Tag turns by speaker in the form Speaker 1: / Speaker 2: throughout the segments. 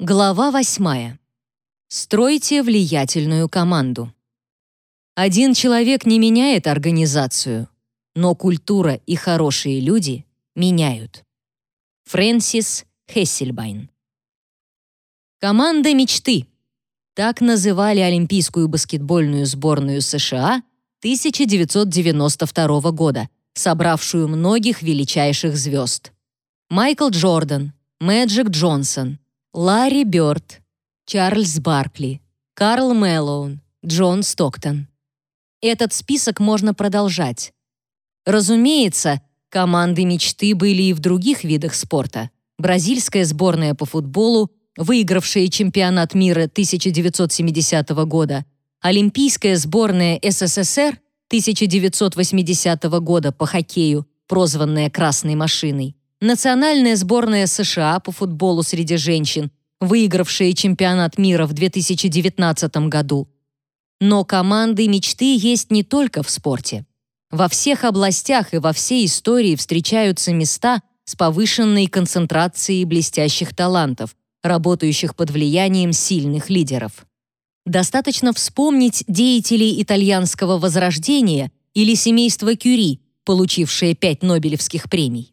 Speaker 1: Глава восьмая. Стройте влиятельную команду. Один человек не меняет организацию, но культура и хорошие люди меняют. Фрэнсис Хессельбайн. Команда мечты. Так называли Олимпийскую баскетбольную сборную США 1992 года, собравшую многих величайших звезд. Майкл Джордан, Мэджик Джонсон, Ларри Бёрд, Чарльз Баркли, Карл Мэллоун, Джон Стоктон. Этот список можно продолжать. Разумеется, команды мечты были и в других видах спорта. Бразильская сборная по футболу, выигравшая чемпионат мира 1970 года, Олимпийская сборная СССР 1980 года по хоккею, прозванная «Красной машиной», Национальная сборная США по футболу среди женщин, выигравшая чемпионат мира в 2019 году. Но команды мечты есть не только в спорте. Во всех областях и во всей истории встречаются места с повышенной концентрацией блестящих талантов, работающих под влиянием сильных лидеров. Достаточно вспомнить деятелей итальянского возрождения или семейства Кюри, получившие пять Нобелевских премий.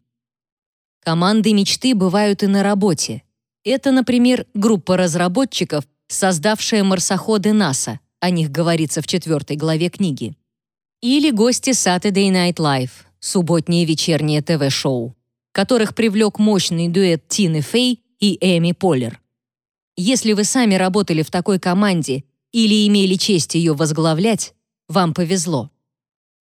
Speaker 1: Команды мечты бывают и на работе. Это, например, группа разработчиков, создавшая марсоходы НАСА, о них говорится в четвертой главе книги. Или гости Saturday Night Live, субботнее вечернее ТВ-шоу, которых привлек мощный дуэт Тины Фей и Эми Поллер. Если вы сами работали в такой команде или имели честь ее возглавлять, вам повезло.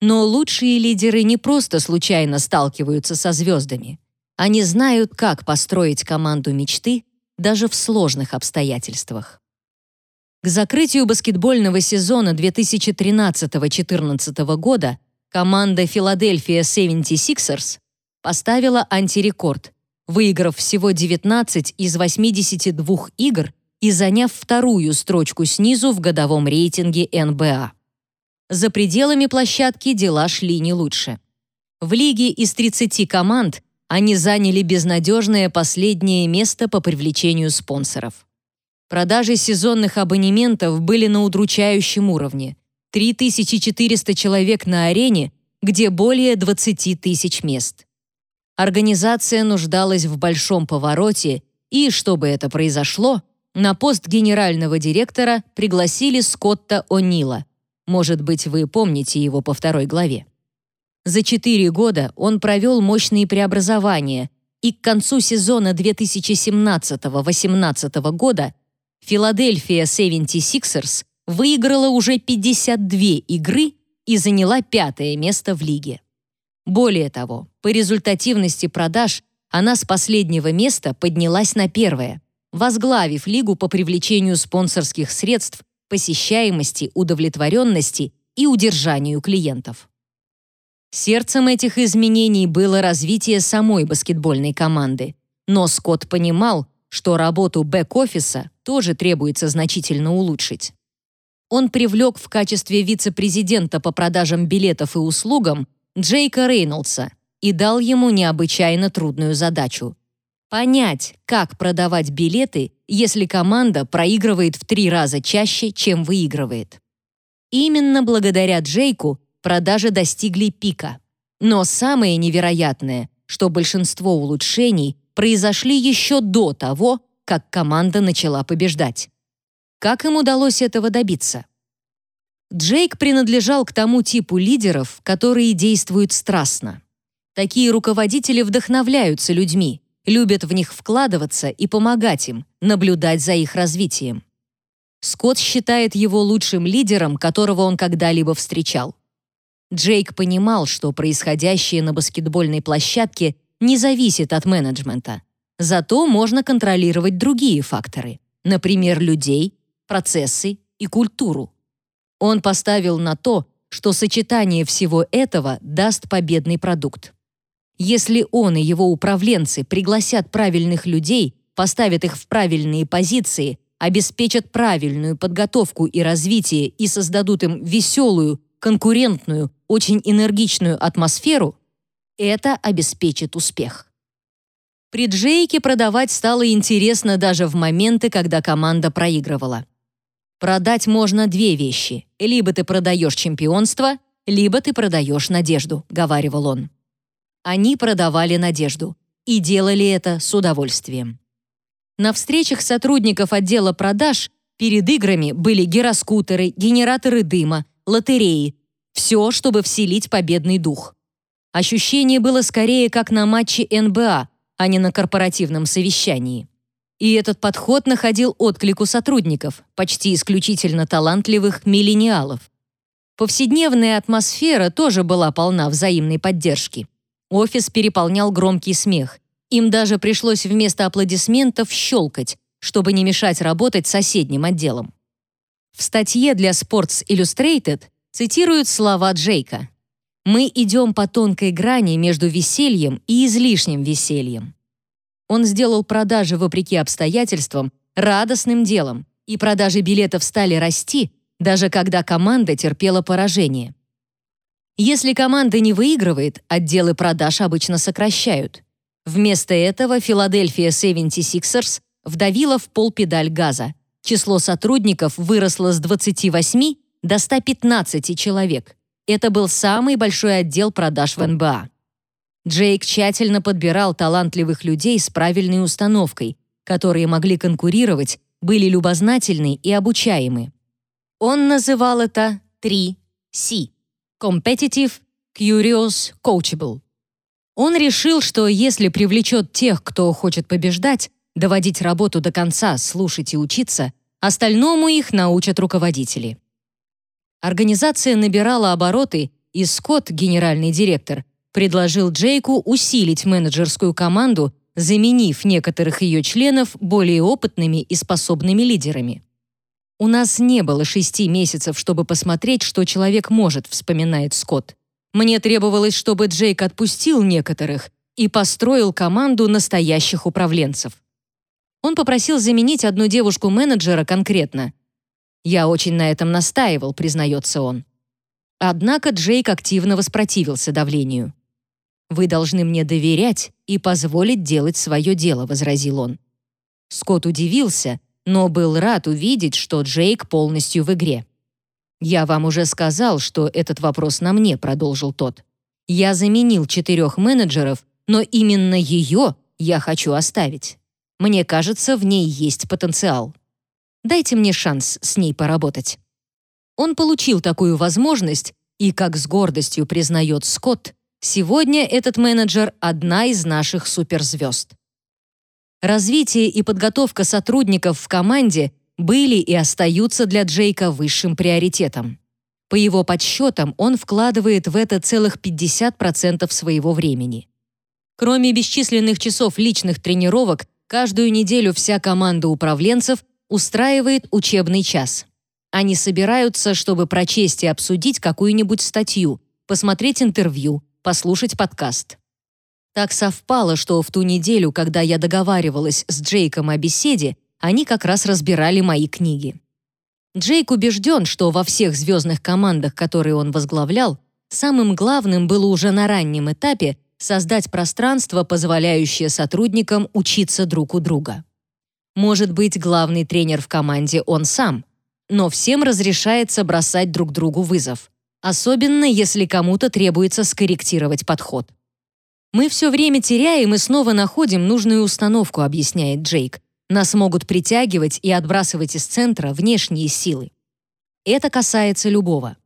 Speaker 1: Но лучшие лидеры не просто случайно сталкиваются со звездами. Они знают, как построить команду мечты даже в сложных обстоятельствах. К закрытию баскетбольного сезона 2013-14 года команда Philadelphia 76ers поставила антирекорд, выиграв всего 19 из 82 игр и заняв вторую строчку снизу в годовом рейтинге НБА. За пределами площадки дела шли не лучше. В лиге из 30 команд они заняли безнадежное последнее место по привлечению спонсоров. Продажи сезонных абонементов были на удручающем уровне. 3400 человек на арене, где более 20 тысяч мест. Организация нуждалась в большом повороте, и, чтобы это произошло, на пост генерального директора пригласили Скотта О'Нила. Может быть, вы помните его по второй главе. За четыре года он провел мощные преобразования, и к концу сезона 2017-18 года Филадельфия 76ers выиграла уже 52 игры и заняла пятое место в лиге. Более того, по результативности продаж она с последнего места поднялась на первое, возглавив лигу по привлечению спонсорских средств, посещаемости, удовлетворенности и удержанию клиентов. Сердцем этих изменений было развитие самой баскетбольной команды. Но Скотт понимал, что работу бэк-офиса тоже требуется значительно улучшить. Он привлек в качестве вице-президента по продажам билетов и услугам Джейка Рейнольдса и дал ему необычайно трудную задачу – понять, как продавать билеты, если команда проигрывает в три раза чаще, чем выигрывает. Именно благодаря Джейку продажи достигли пика. Но самое невероятное, что большинство улучшений произошли еще до того, как команда начала побеждать. Как им удалось этого добиться? Джейк принадлежал к тому типу лидеров, которые действуют страстно. Такие руководители вдохновляются людьми, любят в них вкладываться и помогать им, наблюдать за их развитием. Скотт считает его лучшим лидером, которого он когда-либо встречал. Джейк понимал, что происходящее на баскетбольной площадке не зависит от менеджмента. Зато можно контролировать другие факторы, например, людей, процессы и культуру. Он поставил на то, что сочетание всего этого даст победный продукт. Если он и его управленцы пригласят правильных людей, поставят их в правильные позиции, обеспечат правильную подготовку и развитие и создадут им веселую, конкурентную, очень энергичную атмосферу, это обеспечит успех. При Джейке продавать стало интересно даже в моменты, когда команда проигрывала. Продать можно две вещи. Либо ты продаешь чемпионство, либо ты продаешь надежду, говаривал он. Они продавали надежду и делали это с удовольствием. На встречах сотрудников отдела продаж перед играми были гироскутеры, генераторы дыма, лотереи. Все, чтобы вселить победный дух. Ощущение было скорее как на матче НБА, а не на корпоративном совещании. И этот подход находил отклик у сотрудников, почти исключительно талантливых миллениалов. Повседневная атмосфера тоже была полна взаимной поддержки. Офис переполнял громкий смех. Им даже пришлось вместо аплодисментов щелкать, чтобы не мешать работать соседним отделом. В статье для Sports Illustrated цитируют слова Джейка. «Мы идем по тонкой грани между весельем и излишним весельем». Он сделал продажи вопреки обстоятельствам радостным делом, и продажи билетов стали расти, даже когда команда терпела поражение. Если команда не выигрывает, отделы продаж обычно сокращают. Вместо этого Филадельфия 76ers вдавила в пол педаль газа. Число сотрудников выросло с 28 до 115 человек. Это был самый большой отдел продаж в НБА. Джейк тщательно подбирал талантливых людей с правильной установкой, которые могли конкурировать, были любознательны и обучаемы. Он называл это 3C – Competitive, Curious, Coachable. Он решил, что если привлечет тех, кто хочет побеждать, доводить работу до конца, слушать и учиться, остальному их научат руководители. Организация набирала обороты, и Скотт, генеральный директор, предложил Джейку усилить менеджерскую команду, заменив некоторых ее членов более опытными и способными лидерами. «У нас не было шести месяцев, чтобы посмотреть, что человек может», вспоминает Скотт. «Мне требовалось, чтобы Джейк отпустил некоторых и построил команду настоящих управленцев». Он попросил заменить одну девушку-менеджера конкретно. «Я очень на этом настаивал», признается он. Однако Джейк активно воспротивился давлению. «Вы должны мне доверять и позволить делать свое дело», — возразил он. Скотт удивился, но был рад увидеть, что Джейк полностью в игре. «Я вам уже сказал, что этот вопрос на мне», — продолжил тот. «Я заменил четырех менеджеров, но именно ее я хочу оставить. Мне кажется, в ней есть потенциал. Дайте мне шанс с ней поработать». Он получил такую возможность, и, как с гордостью признает Скотт, сегодня этот менеджер — одна из наших суперзвезд. Развитие и подготовка сотрудников в команде были и остаются для Джейка высшим приоритетом. По его подсчетам, он вкладывает в это целых 50% своего времени. Кроме бесчисленных часов личных тренировок, каждую неделю вся команда управленцев устраивает учебный час. Они собираются, чтобы прочесть и обсудить какую-нибудь статью, посмотреть интервью, послушать подкаст. Так совпало, что в ту неделю, когда я договаривалась с Джейком о беседе, они как раз разбирали мои книги. Джейк убежден, что во всех звездных командах, которые он возглавлял, самым главным было уже на раннем этапе создать пространство, позволяющее сотрудникам учиться друг у друга. Может быть, главный тренер в команде он сам, но всем разрешается бросать друг другу вызов, особенно если кому-то требуется скорректировать подход. «Мы все время теряем и снова находим нужную установку», объясняет Джейк. «Нас могут притягивать и отбрасывать из центра внешние силы. Это касается любого.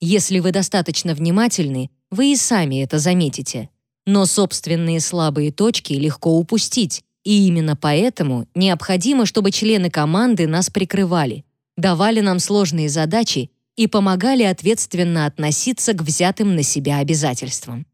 Speaker 1: Если вы достаточно внимательны, вы и сами это заметите. Но собственные слабые точки легко упустить, и именно поэтому необходимо, чтобы члены команды нас прикрывали, давали нам сложные задачи и помогали ответственно относиться к взятым на себя обязательствам.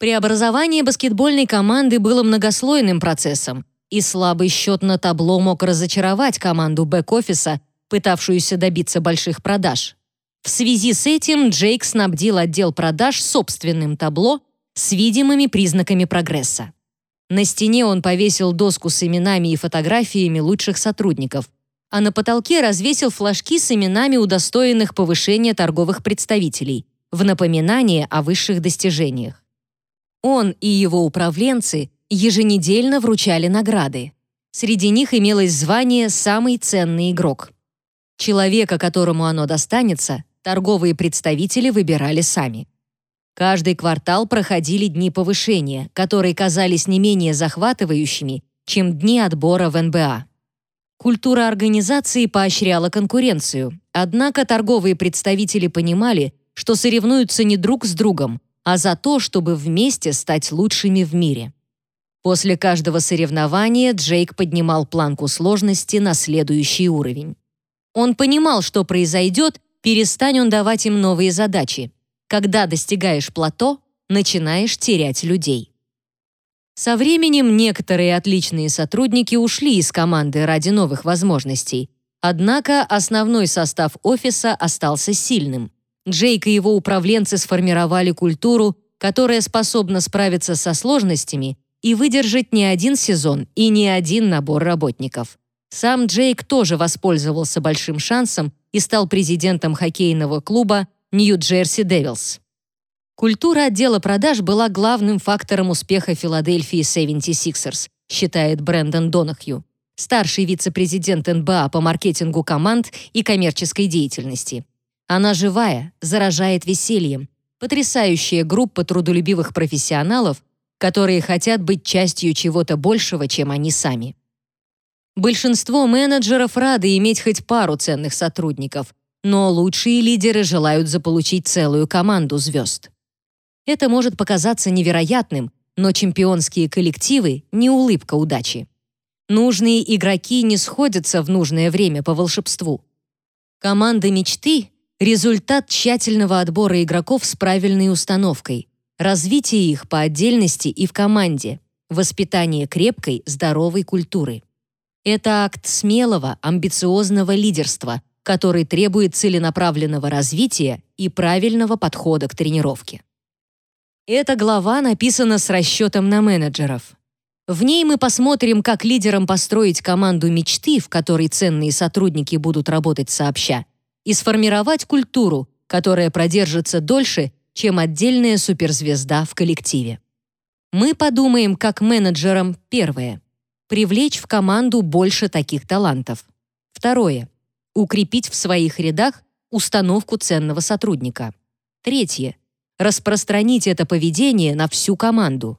Speaker 1: Преобразование баскетбольной команды было многослойным процессом, и слабый счет на табло мог разочаровать команду бэк-офиса, пытавшуюся добиться больших продаж. В связи с этим Джейк снабдил отдел продаж собственным табло с видимыми признаками прогресса. На стене он повесил доску с именами и фотографиями лучших сотрудников, а на потолке развесил флажки с именами удостоенных повышения торговых представителей в напоминание о высших достижениях. Он и его управленцы еженедельно вручали награды. Среди них имелось звание «Самый ценный игрок». Человека, которому оно достанется, торговые представители выбирали сами. Каждый квартал проходили дни повышения, которые казались не менее захватывающими, чем дни отбора в НБА. Культура организации поощряла конкуренцию, однако торговые представители понимали, что соревнуются не друг с другом, а за то, чтобы вместе стать лучшими в мире. После каждого соревнования Джейк поднимал планку сложности на следующий уровень. Он понимал, что произойдет, перестань он давать им новые задачи. Когда достигаешь плато, начинаешь терять людей. Со временем некоторые отличные сотрудники ушли из команды ради новых возможностей, однако основной состав офиса остался сильным. Джейк и его управленцы сформировали культуру, которая способна справиться со сложностями и выдержать не один сезон и не один набор работников. Сам Джейк тоже воспользовался большим шансом и стал президентом хоккейного клуба Нью-Джерси Девилс. Культура отдела продаж была главным фактором успеха Филадельфии 76ers, считает Брэндон Донахью, старший вице-президент НБА по маркетингу команд и коммерческой деятельности. Она живая, заражает весельем, потрясающая группа трудолюбивых профессионалов, которые хотят быть частью чего-то большего, чем они сами. Большинство менеджеров рады иметь хоть пару ценных сотрудников, но лучшие лидеры желают заполучить целую команду звезд. Это может показаться невероятным, но чемпионские коллективы — не улыбка удачи. Нужные игроки не сходятся в нужное время по волшебству. Команда мечты — результат тщательного отбора игроков с правильной установкой, развития их по отдельности и в команде, воспитание крепкой, здоровой культуры. Это акт смелого, амбициозного лидерства, который требует целенаправленного развития и правильного подхода к тренировке. Эта глава написана с расчетом на менеджеров. В ней мы посмотрим, как лидерам построить команду мечты, в которой ценные сотрудники будут работать сообща, и сформировать культуру, которая продержится дольше, чем отдельная суперзвезда в коллективе. Мы подумаем, как менеджерам первое привлечь в команду больше таких талантов. Второе укрепить в своих рядах установку ценного сотрудника. Третье распространить это поведение на всю команду.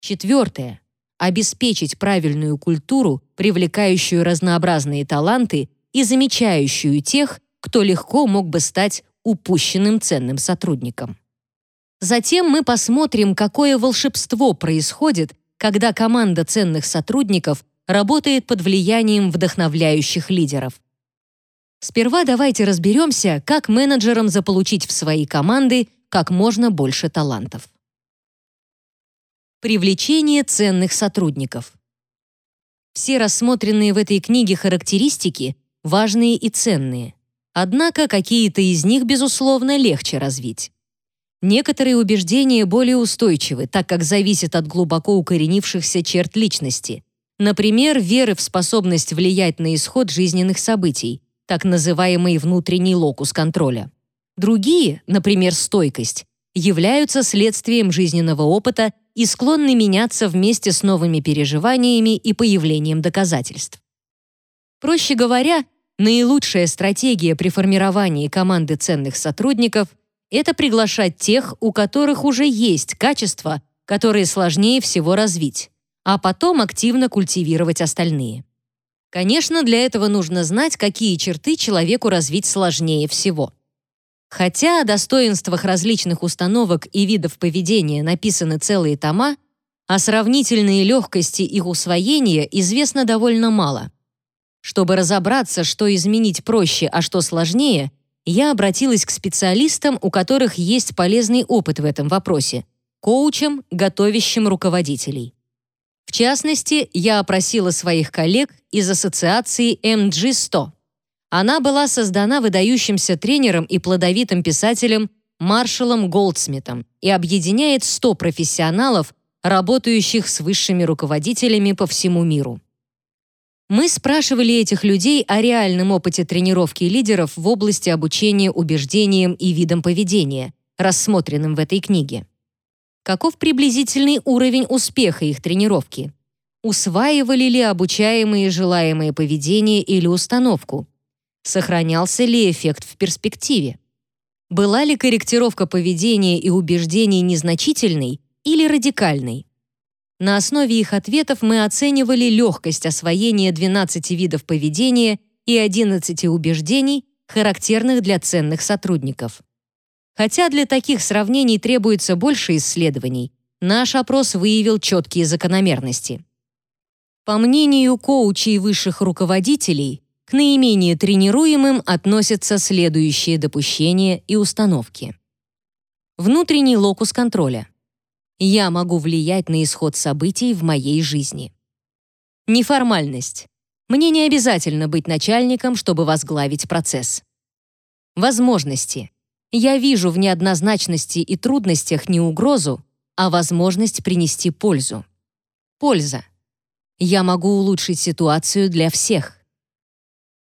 Speaker 1: Четвертое. Обеспечить правильную культуру, привлекающую разнообразные таланты и замечающую тех, кто легко мог бы стать упущенным ценным сотрудником. Затем мы посмотрим, какое волшебство происходит, когда команда ценных сотрудников работает под влиянием вдохновляющих лидеров. Сперва давайте разберемся, как менеджерам заполучить в свои команды как можно больше талантов. Привлечение ценных сотрудников. Все рассмотренные в этой книге характеристики важные и ценные. Однако какие-то из них, безусловно, легче развить. Некоторые убеждения более устойчивы, так как зависят от глубоко укоренившихся черт личности. Например, веры в способность влиять на исход жизненных событий, так называемый внутренний локус контроля. Другие, например, стойкость, являются следствием жизненного опыта и склонны меняться вместе с новыми переживаниями и появлением доказательств. Проще говоря, наилучшая стратегия при формировании команды ценных сотрудников — это приглашать тех, у которых уже есть качества, которые сложнее всего развить, а потом активно культивировать остальные. Конечно, для этого нужно знать, какие черты человеку развить сложнее всего. Хотя о достоинствах различных установок и видов поведения написаны целые тома, о сравнительной легкости их усвоения известно довольно мало. Чтобы разобраться, что изменить проще, а что сложнее, я обратилась к специалистам, у которых есть полезный опыт в этом вопросе, коучам, готовящим руководителей. В частности, я опросила своих коллег из ассоциации MG100. Она была создана выдающимся тренером и плодовитым писателем Маршалом Голдсмитом и объединяет 100 профессионалов, работающих с высшими руководителями по всему миру. Мы спрашивали этих людей о реальном опыте тренировки лидеров в области обучения убеждениям и видам поведения, рассмотренным в этой книге. Каков приблизительный уровень успеха их тренировки? Усваивали ли обучаемые желаемое поведение или установку? Сохранялся ли эффект в перспективе? Была ли корректировка поведения и убеждений незначительной или радикальной? На основе их ответов мы оценивали легкость освоения 12 видов поведения и 11 убеждений, характерных для ценных сотрудников. Хотя для таких сравнений требуется больше исследований, наш опрос выявил четкие закономерности. По мнению коучей высших руководителей, к наименее тренируемым относятся следующие допущения и установки. Внутренний локус контроля. Я могу влиять на исход событий в моей жизни. Неформальность. Мне не обязательно быть начальником, чтобы возглавить процесс. Возможности. Я вижу в неоднозначности и трудностях не угрозу, а возможность принести пользу. Польза. Я могу улучшить ситуацию для всех.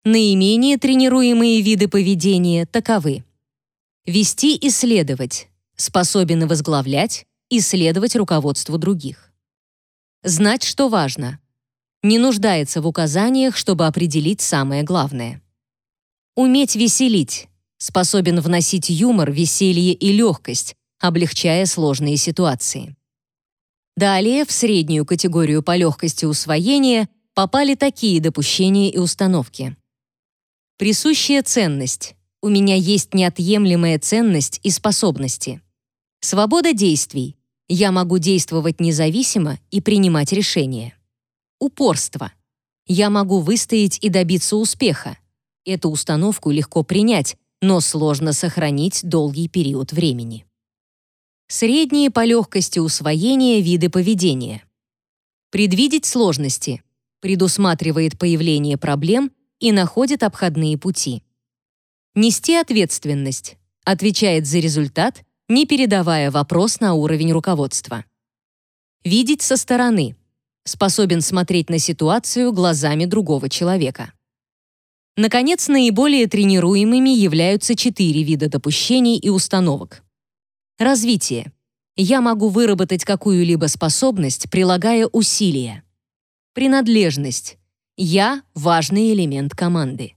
Speaker 1: Наименее тренируемые виды поведения таковы. Вести и следовать. Способен возглавлять, и следовать руководству других. Знать, что важно. Не нуждается в указаниях, чтобы определить самое главное. Уметь веселить. Способен вносить юмор, веселье и легкость, облегчая сложные ситуации. Далее в среднюю категорию по легкости усвоения попали такие допущения и установки. Присущая ценность. У меня есть неотъемлемая ценность и способности. Свобода действий. Я могу действовать независимо и принимать решения. Упорство. Я могу выстоять и добиться успеха. Эту установку легко принять, но сложно сохранить долгий период времени. Средние по легкости усвоения виды поведения. Предвидеть сложности. Предусматривает появление проблем и находит обходные пути. Нести ответственность. Отвечает за результат не передавая вопрос на уровень руководства. Видеть со стороны. Способен смотреть на ситуацию глазами другого человека. Наконец, наиболее тренируемыми являются четыре вида допущений и установок. Развитие. Я могу выработать какую-либо способность, прилагая усилия. Принадлежность. Я — важный элемент команды.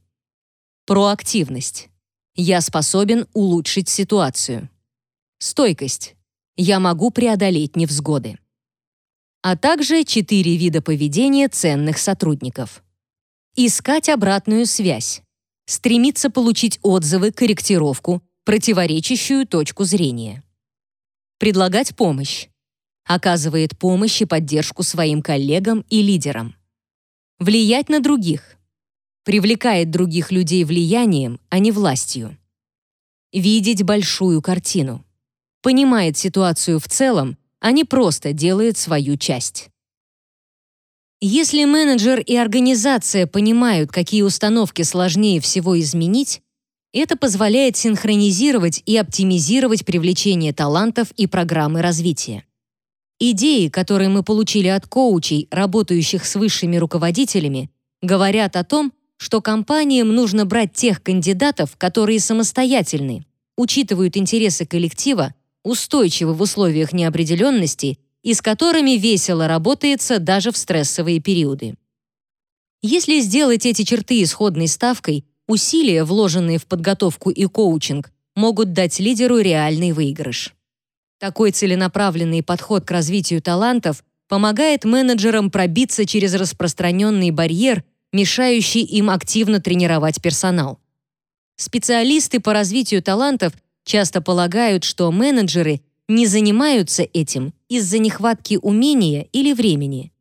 Speaker 1: Проактивность. Я способен улучшить ситуацию. Стойкость. Я могу преодолеть невзгоды. А также четыре вида поведения ценных сотрудников. Искать обратную связь. Стремиться получить отзывы, корректировку, противоречащую точку зрения. Предлагать помощь. Оказывает помощь и поддержку своим коллегам и лидерам. Влиять на других. Привлекает других людей влиянием, а не властью. Видеть большую картину понимает ситуацию в целом, а не просто делает свою часть. Если менеджер и организация понимают, какие установки сложнее всего изменить, это позволяет синхронизировать и оптимизировать привлечение талантов и программы развития. Идеи, которые мы получили от коучей, работающих с высшими руководителями, говорят о том, что компаниям нужно брать тех кандидатов, которые самостоятельны, учитывают интересы коллектива устойчивы в условиях неопределенности и с которыми весело работается даже в стрессовые периоды. Если сделать эти черты исходной ставкой, усилия, вложенные в подготовку и коучинг, могут дать лидеру реальный выигрыш. Такой целенаправленный подход к развитию талантов помогает менеджерам пробиться через распространенный барьер, мешающий им активно тренировать персонал. Специалисты по развитию талантов часто полагают, что менеджеры не занимаются этим из-за нехватки умения или времени.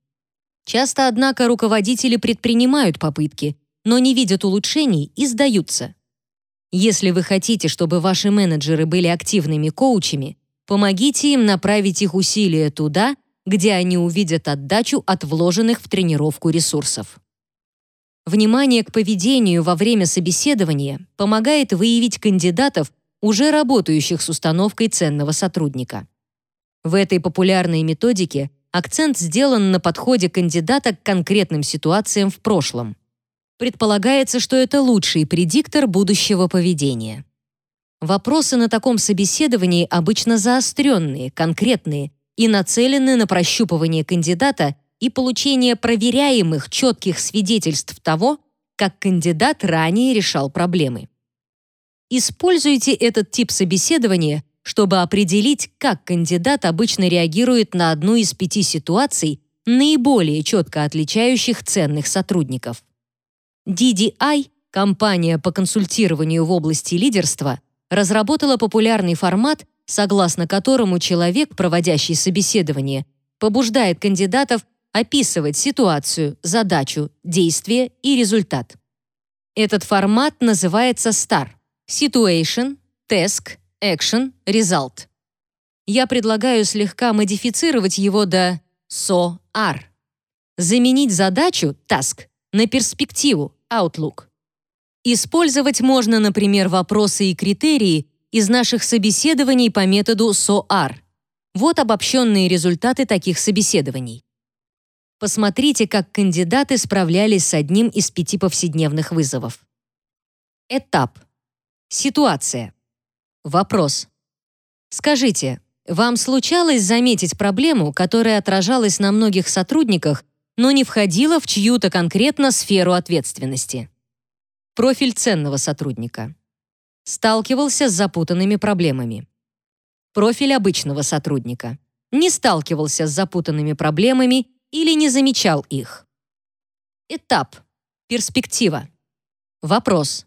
Speaker 1: Часто, однако, руководители предпринимают попытки, но не видят улучшений и сдаются. Если вы хотите, чтобы ваши менеджеры были активными коучами, помогите им направить их усилия туда, где они увидят отдачу от вложенных в тренировку ресурсов. Внимание к поведению во время собеседования помогает выявить кандидатов, уже работающих с установкой ценного сотрудника. В этой популярной методике акцент сделан на подходе кандидата к конкретным ситуациям в прошлом. Предполагается, что это лучший предиктор будущего поведения. Вопросы на таком собеседовании обычно заостренные, конкретные, и нацелены на прощупывание кандидата и получение проверяемых четких свидетельств того, как кандидат ранее решал проблемы. Используйте этот тип собеседования, чтобы определить, как кандидат обычно реагирует на одну из пяти ситуаций, наиболее четко отличающих ценных сотрудников. DDI, компания по консультированию в области лидерства, разработала популярный формат, согласно которому человек, проводящий собеседование, побуждает кандидатов описывать ситуацию, задачу, действие и результат. Этот формат называется STAR – Situation, Task, Action, Result. Я предлагаю слегка модифицировать его до SOAR. Заменить задачу Task на перспективу Outlook. Использовать можно, например, вопросы и критерии из наших собеседований по методу SOAR. Вот обобщенные результаты таких собеседований. Посмотрите, как кандидаты справлялись с одним из пяти повседневных вызовов. Этап. Ситуация. Вопрос. Скажите, вам случалось заметить проблему, которая отражалась на многих сотрудниках, но не входила в чью-то конкретно сферу ответственности? Профиль ценного сотрудника. Сталкивался с запутанными проблемами. Профиль обычного сотрудника. Не сталкивался с запутанными проблемами или не замечал их. Этап. Перспектива. Вопрос.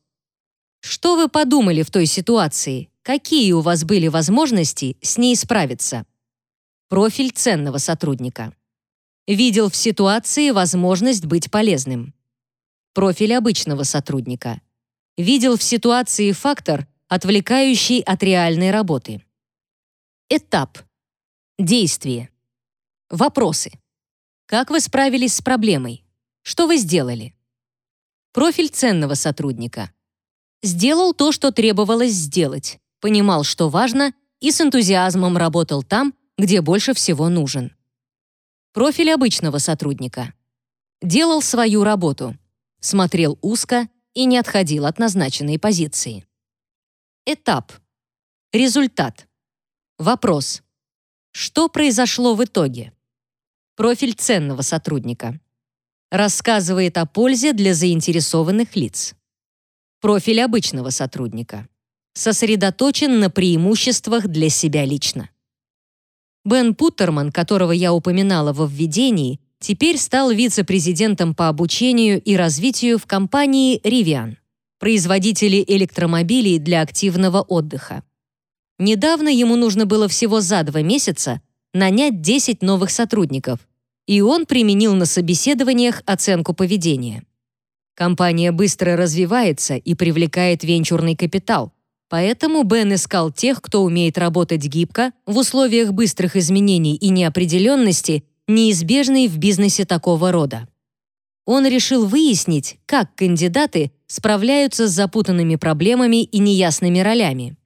Speaker 1: Что вы подумали в той ситуации? Какие у вас были возможности с ней справиться? Профиль ценного сотрудника. Видел в ситуации возможность быть полезным. Профиль обычного сотрудника. Видел в ситуации фактор, отвлекающий от реальной работы. Этап. Действие. Вопросы. Как вы справились с проблемой? Что вы сделали? Профиль ценного сотрудника. Сделал то, что требовалось сделать, понимал, что важно, и с энтузиазмом работал там, где больше всего нужен. Профиль обычного сотрудника. Делал свою работу, смотрел узко и не отходил от назначенной позиции. Этап. Результат. Вопрос. Что произошло в итоге? Профиль ценного сотрудника. Рассказывает о пользе для заинтересованных лиц. Профиль обычного сотрудника. Сосредоточен на преимуществах для себя лично. Бен Путтерман, которого я упоминала во введении, теперь стал вице-президентом по обучению и развитию в компании Rivian, производителе электромобилей для активного отдыха. Недавно ему нужно было всего за два месяца нанять 10 новых сотрудников, и он применил на собеседованиях оценку поведения. Компания быстро развивается и привлекает венчурный капитал, поэтому Бен искал тех, кто умеет работать гибко в условиях быстрых изменений и неопределенности, неизбежной в бизнесе такого рода. Он решил выяснить, как кандидаты справляются с запутанными проблемами и неясными ролями.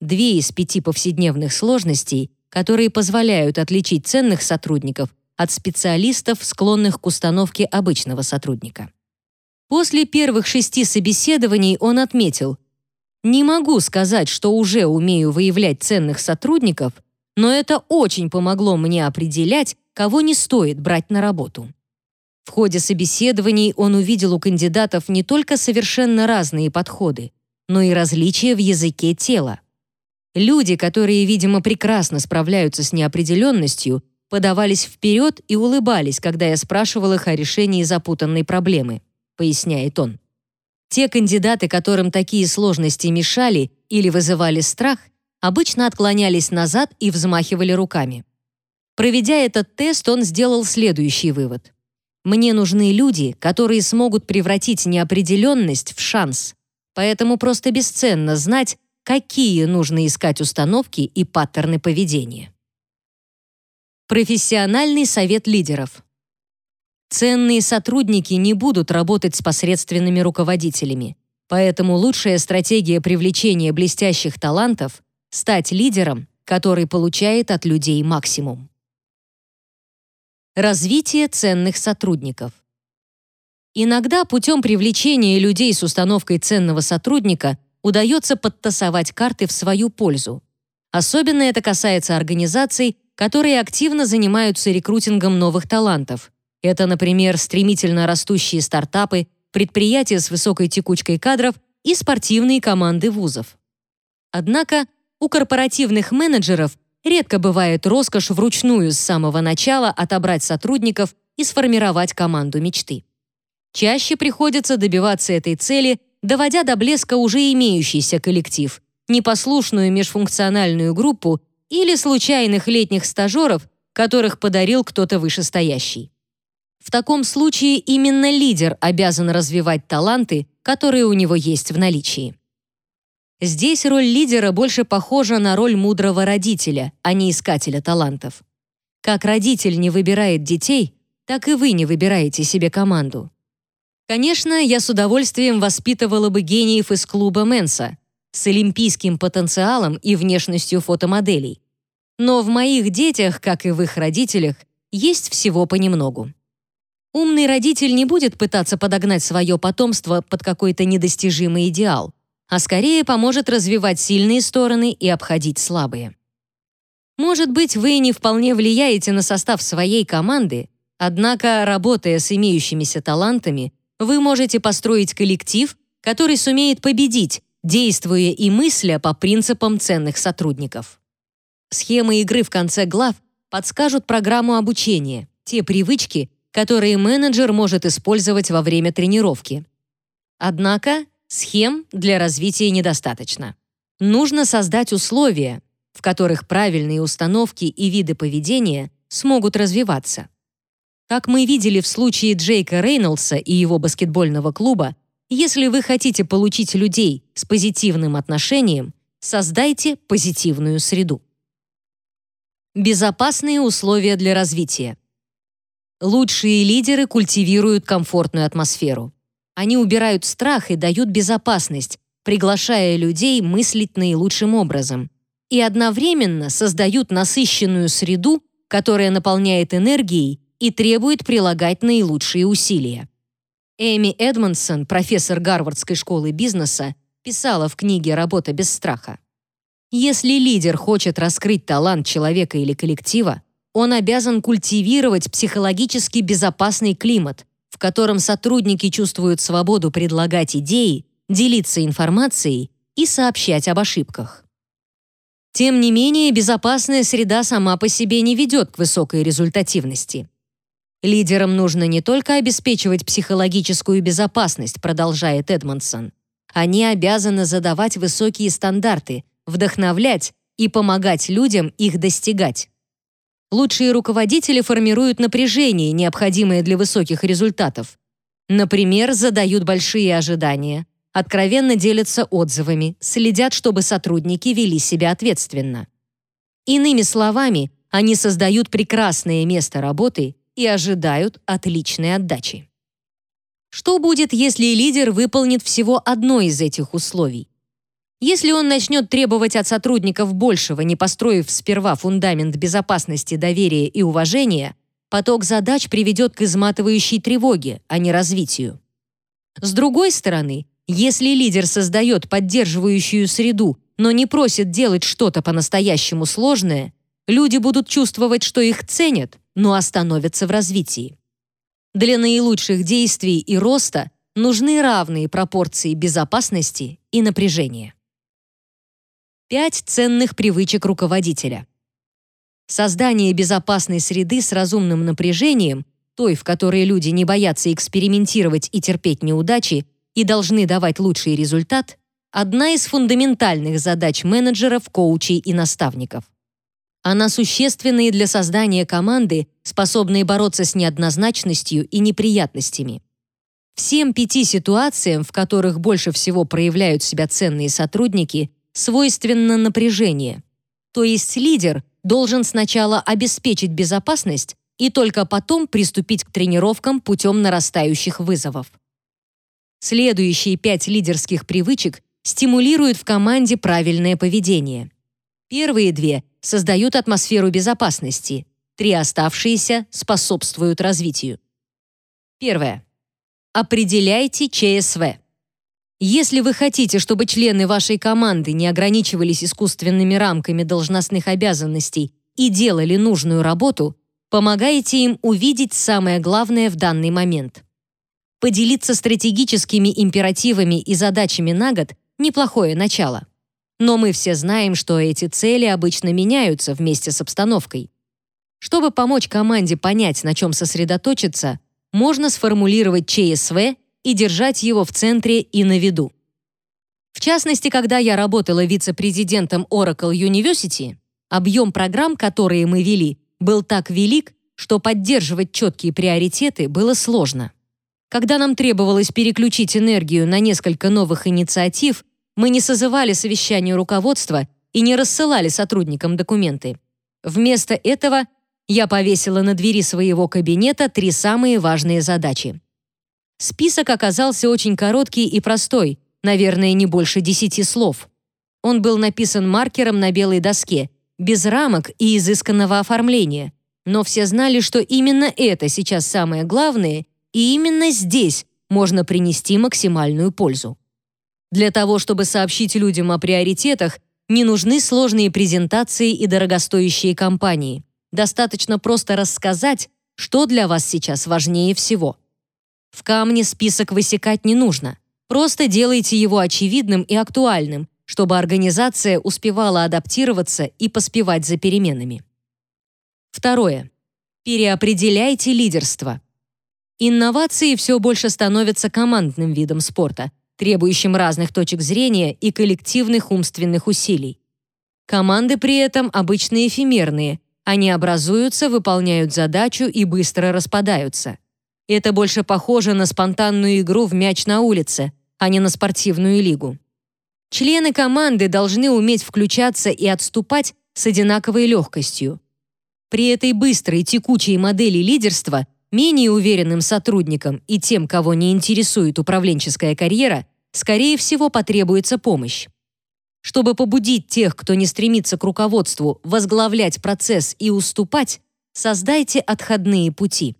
Speaker 1: Две из пяти повседневных сложностей, которые позволяют отличить ценных сотрудников от специалистов, склонных к установке обычного сотрудника. После первых шести собеседований он отметил, «Не могу сказать, что уже умею выявлять ценных сотрудников, но это очень помогло мне определять, кого не стоит брать на работу». В ходе собеседований он увидел у кандидатов не только совершенно разные подходы, но и различия в языке тела. Люди, которые, видимо, прекрасно справляются с неопределенностью, подавались вперед и улыбались, когда я спрашивал их о решении запутанной проблемы, поясняет он. Те кандидаты, которым такие сложности мешали или вызывали страх, обычно отклонялись назад и взмахивали руками. Проведя этот тест, он сделал следующий вывод. Мне нужны люди, которые смогут превратить неопределенность в шанс. Поэтому просто бесценно знать, какие нужно искать установки и паттерны поведения. Профессиональный совет лидеров. Ценные сотрудники не будут работать с посредственными руководителями, поэтому лучшая стратегия привлечения блестящих талантов — стать лидером, который получает от людей максимум. Развитие ценных сотрудников. Иногда путем привлечения людей с установкой ценного сотрудника удается подтасовать карты в свою пользу. Особенно это касается организаций, которые активно занимаются рекрутингом новых талантов. Это, например, стремительно растущие стартапы, предприятия с высокой текучкой кадров и спортивные команды вузов. Однако у корпоративных менеджеров редко бывает роскошь вручную с самого начала отобрать сотрудников и сформировать команду мечты. Чаще приходится добиваться этой цели, доводя до блеска уже имеющийся коллектив, непослушную межфункциональную группу или случайных летних стажеров, которых подарил кто-то вышестоящий. В таком случае именно лидер обязан развивать таланты, которые у него есть в наличии. Здесь роль лидера больше похожа на роль мудрого родителя, а не искателя талантов. Как родитель не выбирает детей, так и вы не выбираете себе команду. Конечно, я с удовольствием воспитывала бы гениев из клуба Менса с олимпийским потенциалом и внешностью фотомоделей. Но в моих детях, как и в их родителях, есть всего понемногу. Умный родитель не будет пытаться подогнать свое потомство под какой-то недостижимый идеал а скорее поможет развивать сильные стороны и обходить слабые. Может быть, вы не вполне влияете на состав своей команды, однако, работая с имеющимися талантами, вы можете построить коллектив, который сумеет победить, действуя и мысля по принципам ценных сотрудников. Схемы игры в конце глав подскажут программу обучения, те привычки, которые менеджер может использовать во время тренировки. Однако Схем для развития недостаточно. Нужно создать условия, в которых правильные установки и виды поведения смогут развиваться. Как мы видели в случае Джейка Рейнольдса и его баскетбольного клуба, если вы хотите получить людей с позитивным отношением, создайте позитивную среду. Безопасные условия для развития. Лучшие лидеры культивируют комфортную атмосферу. Они убирают страх и дают безопасность, приглашая людей мыслить наилучшим образом. И одновременно создают насыщенную среду, которая наполняет энергией и требует прилагать наилучшие усилия. Эми Эдмонсон, профессор Гарвардской школы бизнеса, писала в книге «Работа без страха». Если лидер хочет раскрыть талант человека или коллектива, он обязан культивировать психологически безопасный климат, в котором сотрудники чувствуют свободу предлагать идеи, делиться информацией и сообщать об ошибках. Тем не менее, безопасная среда сама по себе не ведет к высокой результативности. Лидерам нужно не только обеспечивать психологическую безопасность, продолжает Эдмонсон. Они обязаны задавать высокие стандарты, вдохновлять и помогать людям их достигать. Лучшие руководители формируют напряжение, необходимое для высоких результатов. Например, задают большие ожидания, откровенно делятся отзывами, следят, чтобы сотрудники вели себя ответственно. Иными словами, они создают прекрасное место работы и ожидают отличной отдачи. Что будет, если лидер выполнит всего одно из этих условий? Если он начнет требовать от сотрудников большего, не построив сперва фундамент безопасности, доверия и уважения, поток задач приведет к изматывающей тревоге, а не развитию. С другой стороны, если лидер создает поддерживающую среду, но не просит делать что-то по-настоящему сложное, люди будут чувствовать, что их ценят, но остановятся в развитии. Для наилучших действий и роста нужны равные пропорции безопасности и напряжения. Пять ценных привычек руководителя. Создание безопасной среды с разумным напряжением, той, в которой люди не боятся экспериментировать и терпеть неудачи и должны давать лучший результат, одна из фундаментальных задач менеджеров, коучей и наставников. Она существенна и для создания команды, способной бороться с неоднозначностью и неприятностями. Всем пяти ситуациям, в которых больше всего проявляют себя ценные сотрудники, свойственно напряжение. То есть лидер должен сначала обеспечить безопасность и только потом приступить к тренировкам путем нарастающих вызовов. Следующие пять лидерских привычек стимулируют в команде правильное поведение. Первые две создают атмосферу безопасности, три оставшиеся способствуют развитию. Первое. Определяйте ЧСВ. Если вы хотите, чтобы члены вашей команды не ограничивались искусственными рамками должностных обязанностей и делали нужную работу, помогаете им увидеть самое главное в данный момент. Поделиться стратегическими императивами и задачами на год – неплохое начало. Но мы все знаем, что эти цели обычно меняются вместе с обстановкой. Чтобы помочь команде понять, на чем сосредоточиться, можно сформулировать ЧСВ и держать его в центре и на виду. В частности, когда я работала вице-президентом Oracle University, объем программ, которые мы вели, был так велик, что поддерживать четкие приоритеты было сложно. Когда нам требовалось переключить энергию на несколько новых инициатив, мы не созывали совещание руководства и не рассылали сотрудникам документы. Вместо этого я повесила на двери своего кабинета три самые важные задачи. Список оказался очень короткий и простой, наверное, не больше десяти слов. Он был написан маркером на белой доске, без рамок и изысканного оформления. Но все знали, что именно это сейчас самое главное, и именно здесь можно принести максимальную пользу. Для того, чтобы сообщить людям о приоритетах, не нужны сложные презентации и дорогостоящие кампании. Достаточно просто рассказать, что для вас сейчас важнее всего. В камне список высекать не нужно. Просто делайте его очевидным и актуальным, чтобы организация успевала адаптироваться и поспевать за переменами. Второе. Переопределяйте лидерство. Инновации все больше становятся командным видом спорта, требующим разных точек зрения и коллективных умственных усилий. Команды при этом обычно эфемерные, они образуются, выполняют задачу и быстро распадаются. Это больше похоже на спонтанную игру в мяч на улице, а не на спортивную лигу. Члены команды должны уметь включаться и отступать с одинаковой легкостью. При этой быстрой текучей модели лидерства менее уверенным сотрудникам и тем, кого не интересует управленческая карьера, скорее всего, потребуется помощь. Чтобы побудить тех, кто не стремится к руководству, возглавлять процесс и уступать, создайте отходные пути.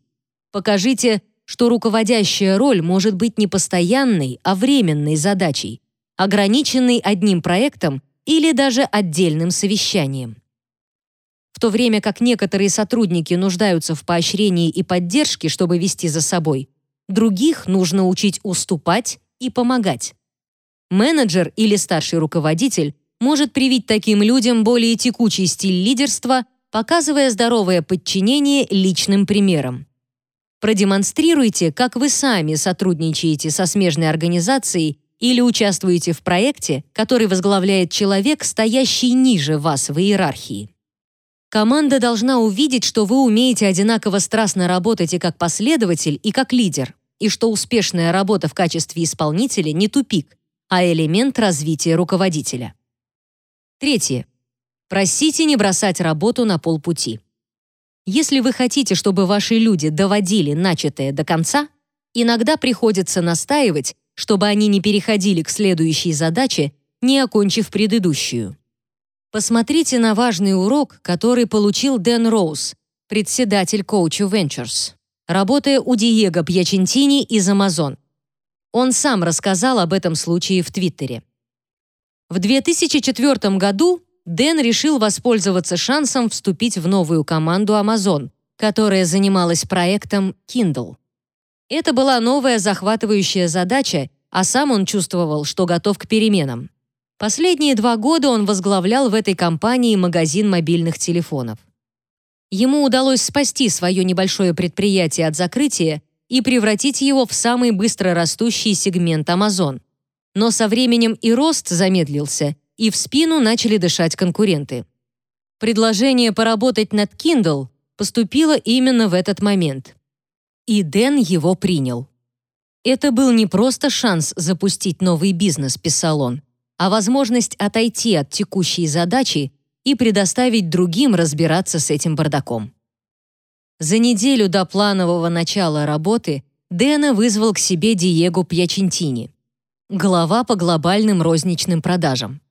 Speaker 1: Покажите, что руководящая роль может быть не постоянной, а временной задачей, ограниченной одним проектом или даже отдельным совещанием. В то время как некоторые сотрудники нуждаются в поощрении и поддержке, чтобы вести за собой, других нужно учить уступать и помогать. Менеджер или старший руководитель может привить таким людям более текучий стиль лидерства, показывая здоровое подчинение личным примером. Продемонстрируйте, как вы сами сотрудничаете со смежной организацией или участвуете в проекте, который возглавляет человек, стоящий ниже вас в иерархии. Команда должна увидеть, что вы умеете одинаково страстно работать и как последователь, и как лидер, и что успешная работа в качестве исполнителя не тупик, а элемент развития руководителя. Третье. Просите не бросать работу на полпути. Если вы хотите, чтобы ваши люди доводили начатое до конца, иногда приходится настаивать, чтобы они не переходили к следующей задаче, не окончив предыдущую. Посмотрите на важный урок, который получил Дэн Роуз, председатель Coach Ventures, работая у Диего Пьячентини из Amazon. Он сам рассказал об этом случае в Твиттере. В 2004 году Дэн решил воспользоваться шансом вступить в новую команду Amazon, которая занималась проектом Kindle. Это была новая захватывающая задача, а сам он чувствовал, что готов к переменам. Последние два года он возглавлял в этой компании магазин мобильных телефонов. Ему удалось спасти свое небольшое предприятие от закрытия и превратить его в самый быстро растущий сегмент Amazon. Но со временем и рост замедлился, и в спину начали дышать конкуренты. Предложение поработать над Kindle поступило именно в этот момент. И Дэн его принял. Это был не просто шанс запустить новый бизнес, писал он, а возможность отойти от текущей задачи и предоставить другим разбираться с этим бардаком. За неделю до планового начала работы Дэна вызвал к себе Диего Пьячентини, глава по глобальным розничным продажам.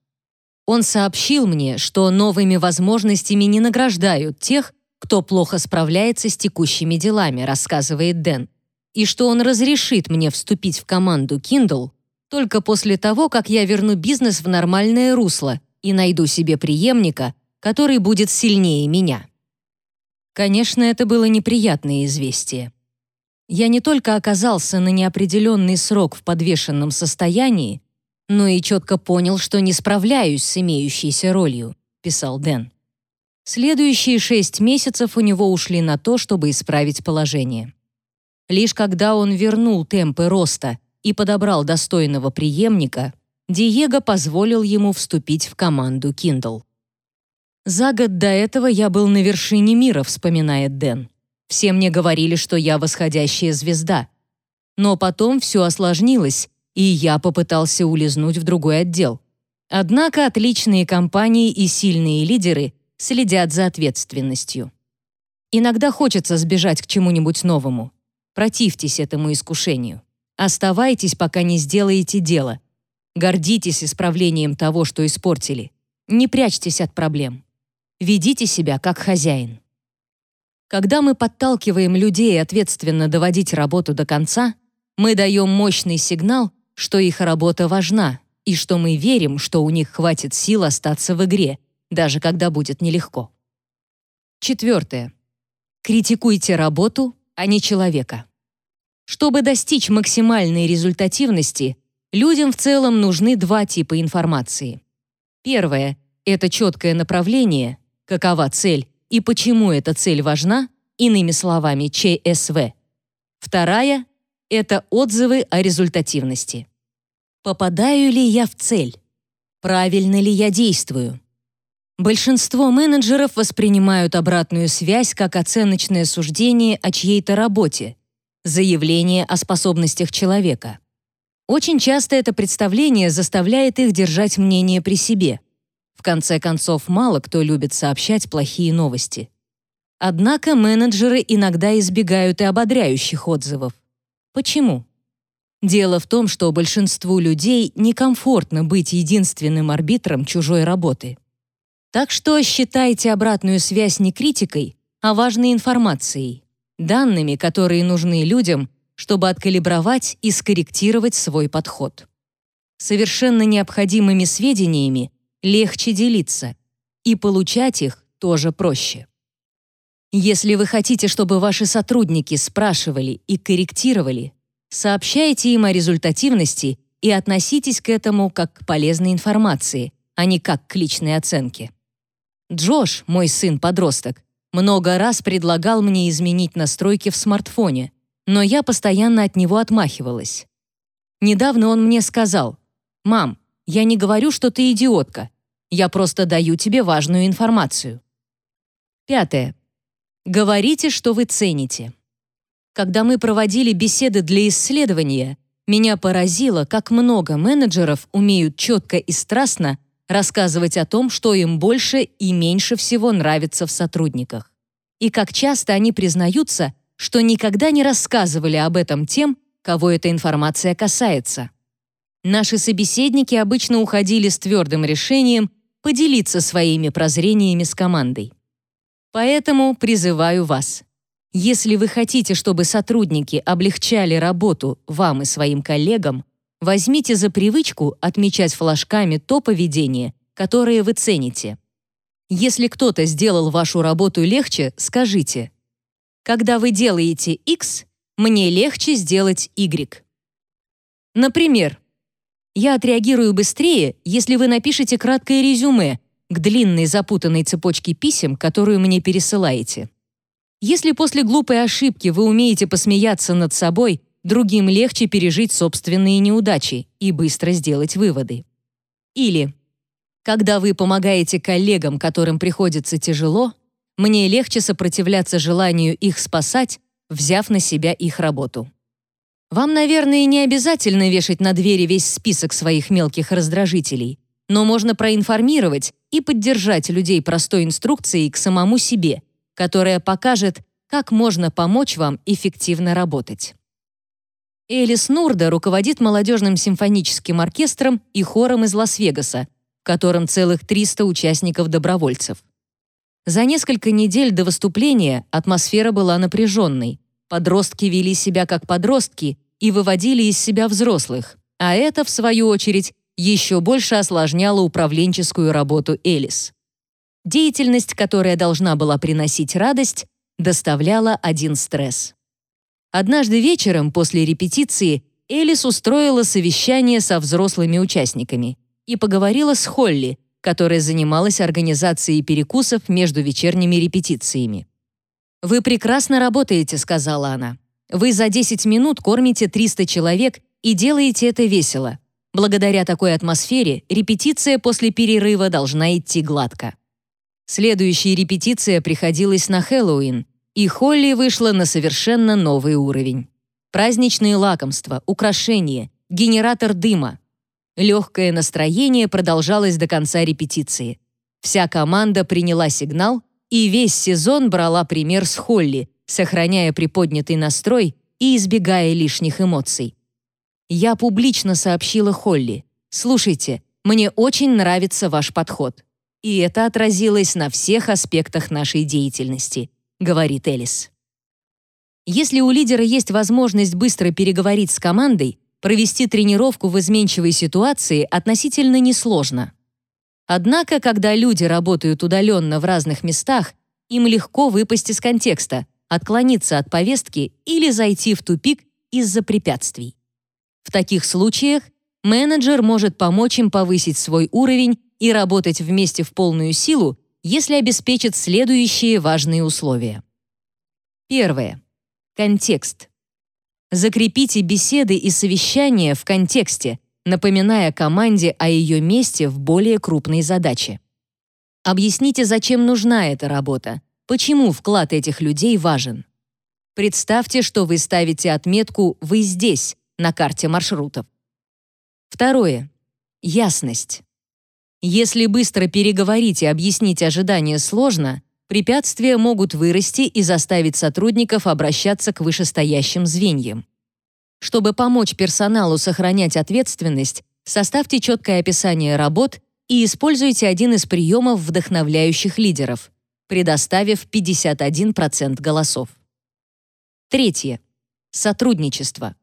Speaker 1: Он сообщил мне, что новыми возможностями не награждают тех, кто плохо справляется с текущими делами, рассказывает Дэн, и что он разрешит мне вступить в команду Kindle только после того, как я верну бизнес в нормальное русло и найду себе преемника, который будет сильнее меня. Конечно, это было неприятное известие. Я не только оказался на неопределенный срок в подвешенном состоянии, но и четко понял, что не справляюсь с имеющейся ролью, писал Дэн. Следующие шесть месяцев у него ушли на то, чтобы исправить положение. Лишь когда он вернул темпы роста и подобрал достойного преемника, Диего позволил ему вступить в команду Kindle. «За год до этого я был на вершине мира», — вспоминает Дэн. «Все мне говорили, что я восходящая звезда. Но потом все осложнилось, и я попытался улизнуть в другой отдел. Однако отличные компании и сильные лидеры следят за ответственностью. Иногда хочется сбежать к чему-нибудь новому. Противьтесь этому искушению. Оставайтесь, пока не сделаете дело. Гордитесь исправлением того, что испортили. Не прячьтесь от проблем. Ведите себя как хозяин. Когда мы подталкиваем людей ответственно доводить работу до конца, мы даем мощный сигнал, что их работа важна и что мы верим, что у них хватит сил остаться в игре, даже когда будет нелегко. Четвертое. Критикуйте работу, а не человека. Чтобы достичь максимальной результативности, людям в целом нужны два типа информации. Первое — это четкое направление, какова цель и почему эта цель важна, иными словами, ЧСВ. Вторая — это отзывы о результативности. Попадаю ли я в цель? Правильно ли я действую? Большинство менеджеров воспринимают обратную связь как оценочное суждение о чьей-то работе, заявление о способностях человека. Очень часто это представление заставляет их держать мнение при себе — в конце концов, мало кто любит сообщать плохие новости. Однако менеджеры иногда избегают и ободряющих отзывов. Почему? Дело в том, что большинству людей некомфортно быть единственным арбитром чужой работы. Так что считайте обратную связь не критикой, а важной информацией, данными, которые нужны людям, чтобы откалибровать и скорректировать свой подход. Совершенно необходимыми сведениями легче делиться, и получать их тоже проще. Если вы хотите, чтобы ваши сотрудники спрашивали и корректировали, сообщайте им о результативности и относитесь к этому как к полезной информации, а не как к личной оценке. Джош, мой сын-подросток, много раз предлагал мне изменить настройки в смартфоне, но я постоянно от него отмахивалась. Недавно он мне сказал, «Мам, я не говорю, что ты идиотка. Я просто даю тебе важную информацию. Пятое. Говорите, что вы цените. Когда мы проводили беседы для исследования, меня поразило, как много менеджеров умеют четко и страстно рассказывать о том, что им больше и меньше всего нравится в сотрудниках. И как часто они признаются, что никогда не рассказывали об этом тем, кого эта информация касается. Наши собеседники обычно уходили с твердым решением поделиться своими прозрениями с командой. Поэтому призываю вас. Если вы хотите, чтобы сотрудники облегчали работу вам и своим коллегам, возьмите за привычку отмечать флажками то поведение, которое вы цените. Если кто-то сделал вашу работу легче, скажите «Когда вы делаете X, мне легче сделать Y». Например, я отреагирую быстрее, если вы напишете краткое резюме к длинной запутанной цепочке писем, которую мне пересылаете. Если после глупой ошибки вы умеете посмеяться над собой, другим легче пережить собственные неудачи и быстро сделать выводы. Или когда вы помогаете коллегам, которым приходится тяжело, мне легче сопротивляться желанию их спасать, взяв на себя их работу. Вам, наверное, не обязательно вешать на двери весь список своих мелких раздражителей, но можно проинформировать и поддержать людей простой инструкцией к самому себе, которая покажет, как можно помочь вам эффективно работать. Элис Нурда руководит молодежным симфоническим оркестром и хором из Лас-Вегаса, в котором целых 300 участников-добровольцев. За несколько недель до выступления атмосфера была напряженной. Подростки вели себя как подростки и выводили из себя взрослых, а это, в свою очередь, еще больше осложняло управленческую работу Элис. Деятельность, которая должна была приносить радость, доставляла один стресс. Однажды вечером после репетиции Элис устроила совещание со взрослыми участниками и поговорила с Холли, которая занималась организацией перекусов между вечерними репетициями. «Вы прекрасно работаете», — сказала она. «Вы за 10 минут кормите 300 человек и делаете это весело. Благодаря такой атмосфере репетиция после перерыва должна идти гладко». Следующая репетиция приходилась на Хэллоуин, и Холли вышла на совершенно новый уровень. Праздничные лакомства, украшения, генератор дыма. Легкое настроение продолжалось до конца репетиции. Вся команда приняла сигнал и весь сезон брала пример с Холли, сохраняя приподнятый настрой и избегая лишних эмоций. Я публично сообщила Холли, «Слушайте, мне очень нравится ваш подход. И это отразилось на всех аспектах нашей деятельности», говорит Элис. Если у лидера есть возможность быстро переговорить с командой, провести тренировку в изменчивой ситуации относительно несложно. Однако, когда люди работают удаленно в разных местах, им легко выпасть из контекста, отклониться от повестки или зайти в тупик из-за препятствий. В таких случаях менеджер может помочь им повысить свой уровень и работать вместе в полную силу, если обеспечит следующие важные условия. Первое. Контекст. Закрепите беседы и совещания в контексте, напоминая команде о ее месте в более крупной задаче. Объясните, зачем нужна эта работа, почему вклад этих людей важен. Представьте, что вы ставите отметку «Вы здесь» на карте маршрутов. Второе. Ясность. Если быстро переговорить и объяснить ожидания сложно, препятствия могут вырасти и заставить сотрудников обращаться к вышестоящим звеньям. Чтобы помочь персоналу сохранять ответственность, составьте четкое описание работ и используйте один из приемов вдохновляющих лидеров, предоставив 51% голосов. Третье. Сотрудничество.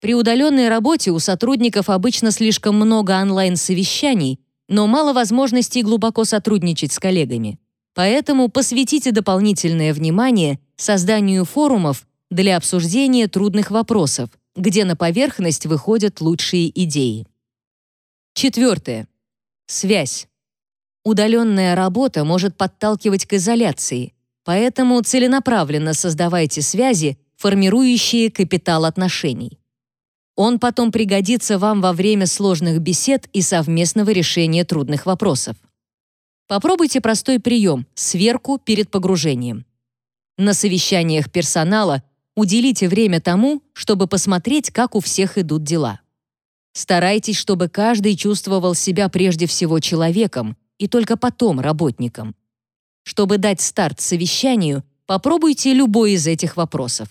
Speaker 1: При удаленной работе у сотрудников обычно слишком много онлайн-совещаний, но мало возможностей глубоко сотрудничать с коллегами. Поэтому посвятите дополнительное внимание созданию форумов для обсуждения трудных вопросов, где на поверхность выходят лучшие идеи. Четвертое. Связь. Удаленная работа может подталкивать к изоляции, поэтому целенаправленно создавайте связи, формирующие капитал отношений. Он потом пригодится вам во время сложных бесед и совместного решения трудных вопросов. Попробуйте простой прием – сверку перед погружением. На совещаниях персонала уделите время тому, чтобы посмотреть, как у всех идут дела. Старайтесь, чтобы каждый чувствовал себя прежде всего человеком и только потом работником. Чтобы дать старт совещанию, попробуйте любой из этих вопросов.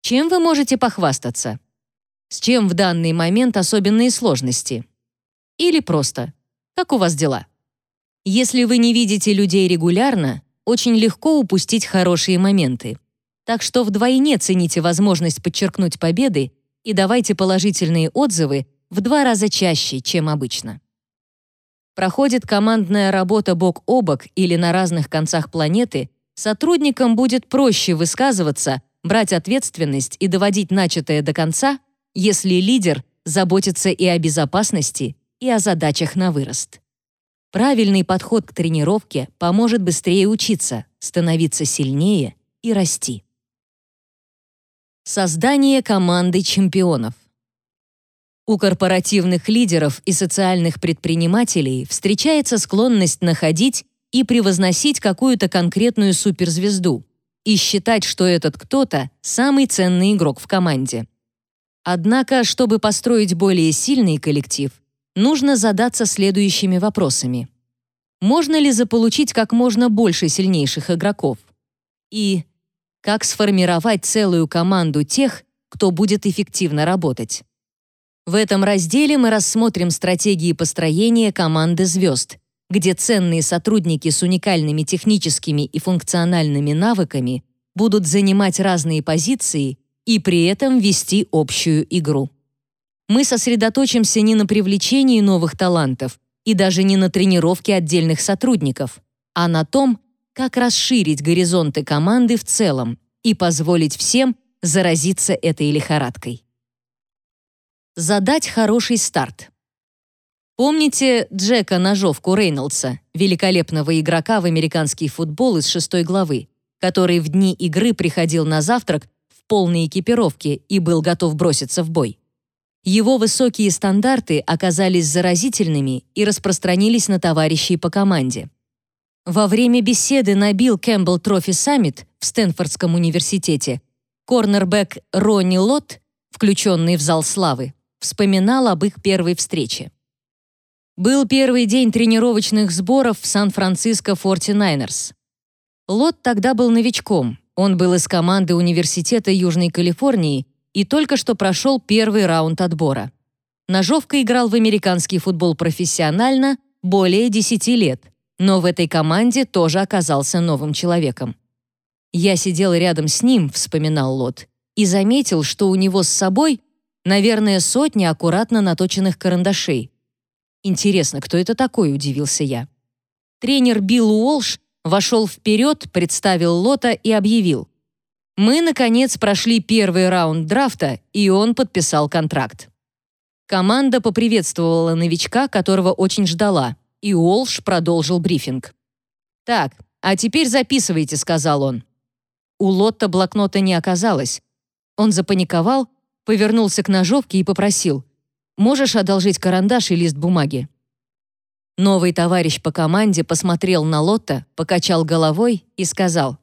Speaker 1: Чем вы можете похвастаться? С чем в данный момент особенные сложности? Или просто «Как у вас дела?» Если вы не видите людей регулярно, очень легко упустить хорошие моменты. Так что вдвойне цените возможность подчеркнуть победы и давайте положительные отзывы в два раза чаще, чем обычно. Проходит командная работа бок о бок или на разных концах планеты, сотрудникам будет проще высказываться, брать ответственность и доводить начатое до конца, если лидер заботится и о безопасности, и о задачах на вырост. Правильный подход к тренировке поможет быстрее учиться, становиться сильнее и расти. Создание команды чемпионов. У корпоративных лидеров и социальных предпринимателей встречается склонность находить и превозносить какую-то конкретную суперзвезду и считать, что этот кто-то — самый ценный игрок в команде. Однако, чтобы построить более сильный коллектив, нужно задаться следующими вопросами. Можно ли заполучить как можно больше сильнейших игроков? И как сформировать целую команду тех, кто будет эффективно работать? В этом разделе мы рассмотрим стратегии построения команды звезд, где ценные сотрудники с уникальными техническими и функциональными навыками будут занимать разные позиции и при этом вести общую игру мы сосредоточимся не на привлечении новых талантов и даже не на тренировке отдельных сотрудников, а на том, как расширить горизонты команды в целом и позволить всем заразиться этой лихорадкой. Задать хороший старт. Помните Джека Ножовку Рейнольдса, великолепного игрока в американский футбол из шестой главы, который в дни игры приходил на завтрак в полной экипировке и был готов броситься в бой? Его высокие стандарты оказались заразительными и распространились на товарищей по команде. Во время беседы на Bill Campbell Trophy Summit в Стэнфордском университете корнербэк Ронни Лотт, включенный в зал славы, вспоминал об их первой встрече. Был первый день тренировочных сборов в Сан-Франциско 49ers. Лот тогда был новичком. Он был из команды Университета Южной Калифорнии и только что прошел первый раунд отбора. Ножовка играл в американский футбол профессионально более 10 лет – но в этой команде тоже оказался новым человеком. «Я сидел рядом с ним», — вспоминал Лот, и заметил, что у него с собой, наверное, сотни аккуратно наточенных карандашей. «Интересно, кто это такой?» — удивился я. Тренер Билл Уолш вошел вперед, представил Лота и объявил. «Мы, наконец, прошли первый раунд драфта, и он подписал контракт». Команда поприветствовала новичка, которого очень ждала — и Уолш продолжил брифинг. «Так, а теперь записывайте», — сказал он. У Лотта блокнота не оказалось. Он запаниковал, повернулся к ножовке и попросил. «Можешь одолжить карандаш и лист бумаги?» Новый товарищ по команде посмотрел на Лотта, покачал головой и сказал.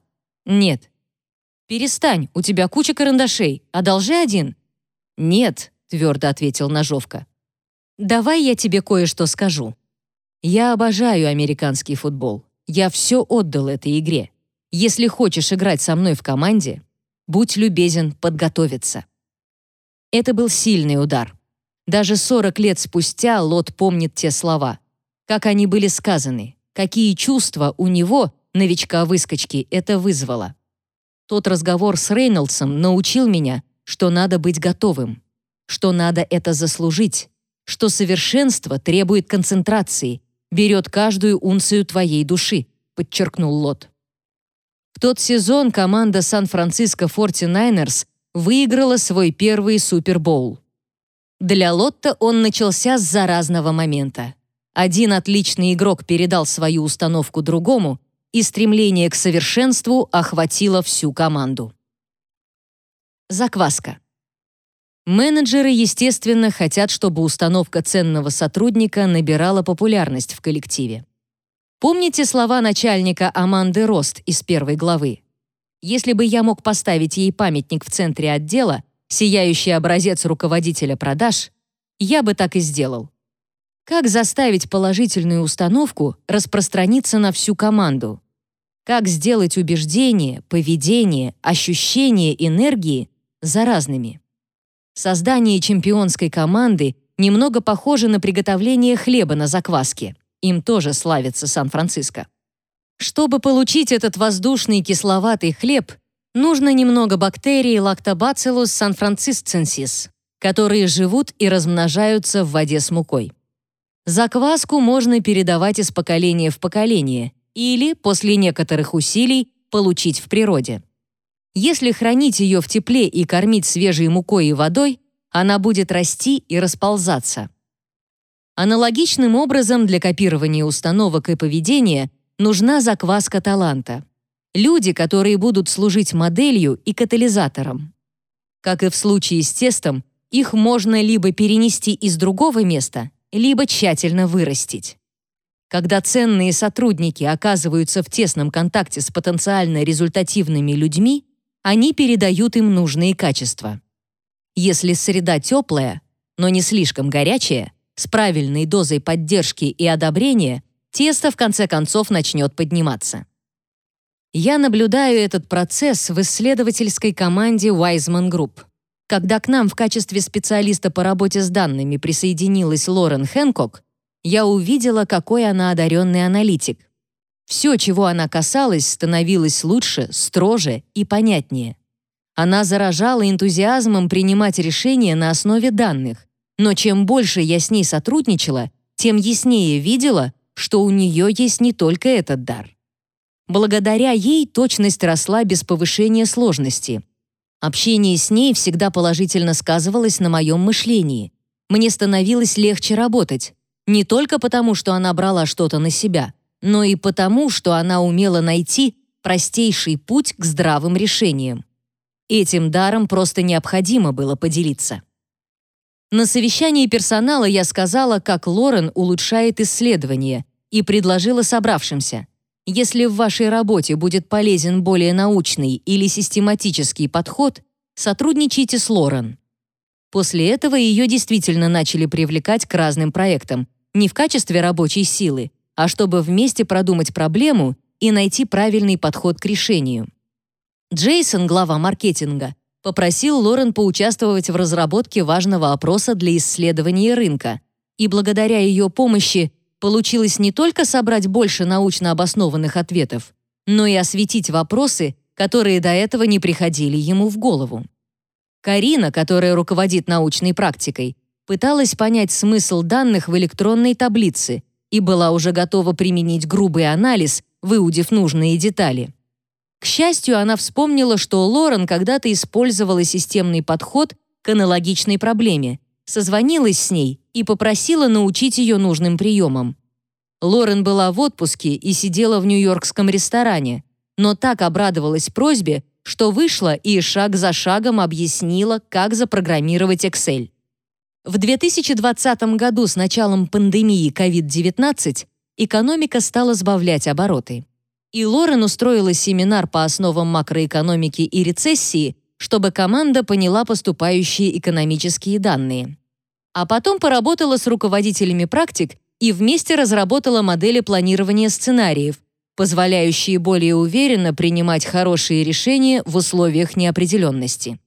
Speaker 1: «Нет». «Перестань, у тебя куча карандашей. Одолжи один». «Нет», — твердо ответил ножовка. «Давай я тебе кое-что скажу». Я обожаю американский футбол. Я все отдал этой игре. Если хочешь играть со мной в команде, будь любезен подготовиться. Это был сильный удар. Даже 40 лет спустя Лот помнит те слова. Как они были сказаны, какие чувства у него, новичка-выскочки, это вызвало. Тот разговор с Рейнольдсом научил меня, что надо быть готовым, что надо это заслужить, что совершенство требует концентрации, берет каждую унцию твоей души», подчеркнул Лот. В тот сезон команда Сан-Франциско 49ers выиграла свой первый Супербоул. Для Лотта он начался с заразного момента. Один отличный игрок передал свою установку другому, и стремление к совершенству охватило всю команду. Закваска. Менеджеры, естественно, хотят, чтобы установка ценного сотрудника набирала популярность в коллективе. Помните слова начальника Аманды Рост из первой главы? Если бы я мог поставить ей памятник в центре отдела, сияющий образец руководителя продаж, я бы так и сделал. Как заставить положительную установку распространиться на всю команду? Как сделать убеждения, поведение, ощущения энергии заразными? Создание чемпионской команды немного похоже на приготовление хлеба на закваске. Им тоже славится Сан-Франциско. Чтобы получить этот воздушный кисловатый хлеб, нужно немного бактерий Lactobacillus sanfranciscensis, которые живут и размножаются в воде с мукой. Закваску можно передавать из поколения в поколение или, после некоторых усилий, получить в природе. Если хранить ее в тепле и кормить свежей мукой и водой, она будет расти и расползаться. Аналогичным образом для копирования установок и поведения нужна закваска таланта. Люди, которые будут служить моделью и катализатором. Как и в случае с тестом, их можно либо перенести из другого места, либо тщательно вырастить. Когда ценные сотрудники оказываются в тесном контакте с потенциально результативными людьми, они передают им нужные качества. Если среда теплая, но не слишком горячая, с правильной дозой поддержки и одобрения, тесто в конце концов начнет подниматься. Я наблюдаю этот процесс в исследовательской команде Wiseman Group. Когда к нам в качестве специалиста по работе с данными присоединилась Лорен Хэнкок, я увидела, какой она одаренный аналитик. Все, чего она касалась, становилось лучше, строже и понятнее. Она заражала энтузиазмом принимать решения на основе данных, но чем больше я с ней сотрудничала, тем яснее видела, что у нее есть не только этот дар. Благодаря ей точность росла без повышения сложности. Общение с ней всегда положительно сказывалось на моем мышлении. Мне становилось легче работать. Не только потому, что она брала что-то на себя, но и потому, что она умела найти простейший путь к здравым решениям. Этим даром просто необходимо было поделиться. На совещании персонала я сказала, как Лорен улучшает исследования, и предложила собравшимся. Если в вашей работе будет полезен более научный или систематический подход, сотрудничайте с Лорен. После этого ее действительно начали привлекать к разным проектам, не в качестве рабочей силы, а чтобы вместе продумать проблему и найти правильный подход к решению. Джейсон, глава маркетинга, попросил Лорен поучаствовать в разработке важного опроса для исследования рынка, и благодаря ее помощи получилось не только собрать больше научно обоснованных ответов, но и осветить вопросы, которые до этого не приходили ему в голову. Карина, которая руководит научной практикой, пыталась понять смысл данных в электронной таблице и была уже готова применить грубый анализ, выудив нужные детали. К счастью, она вспомнила, что Лорен когда-то использовала системный подход к аналогичной проблеме, созвонилась с ней и попросила научить ее нужным приемам. Лорен была в отпуске и сидела в нью-йоркском ресторане, но так обрадовалась просьбе, что вышла и шаг за шагом объяснила, как запрограммировать Excel. В 2020 году с началом пандемии COVID-19 экономика стала сбавлять обороты. И Лорен устроила семинар по основам макроэкономики и рецессии, чтобы команда поняла поступающие экономические данные. А потом поработала с руководителями практик и вместе разработала модели планирования сценариев, позволяющие более уверенно принимать хорошие решения в условиях неопределенности.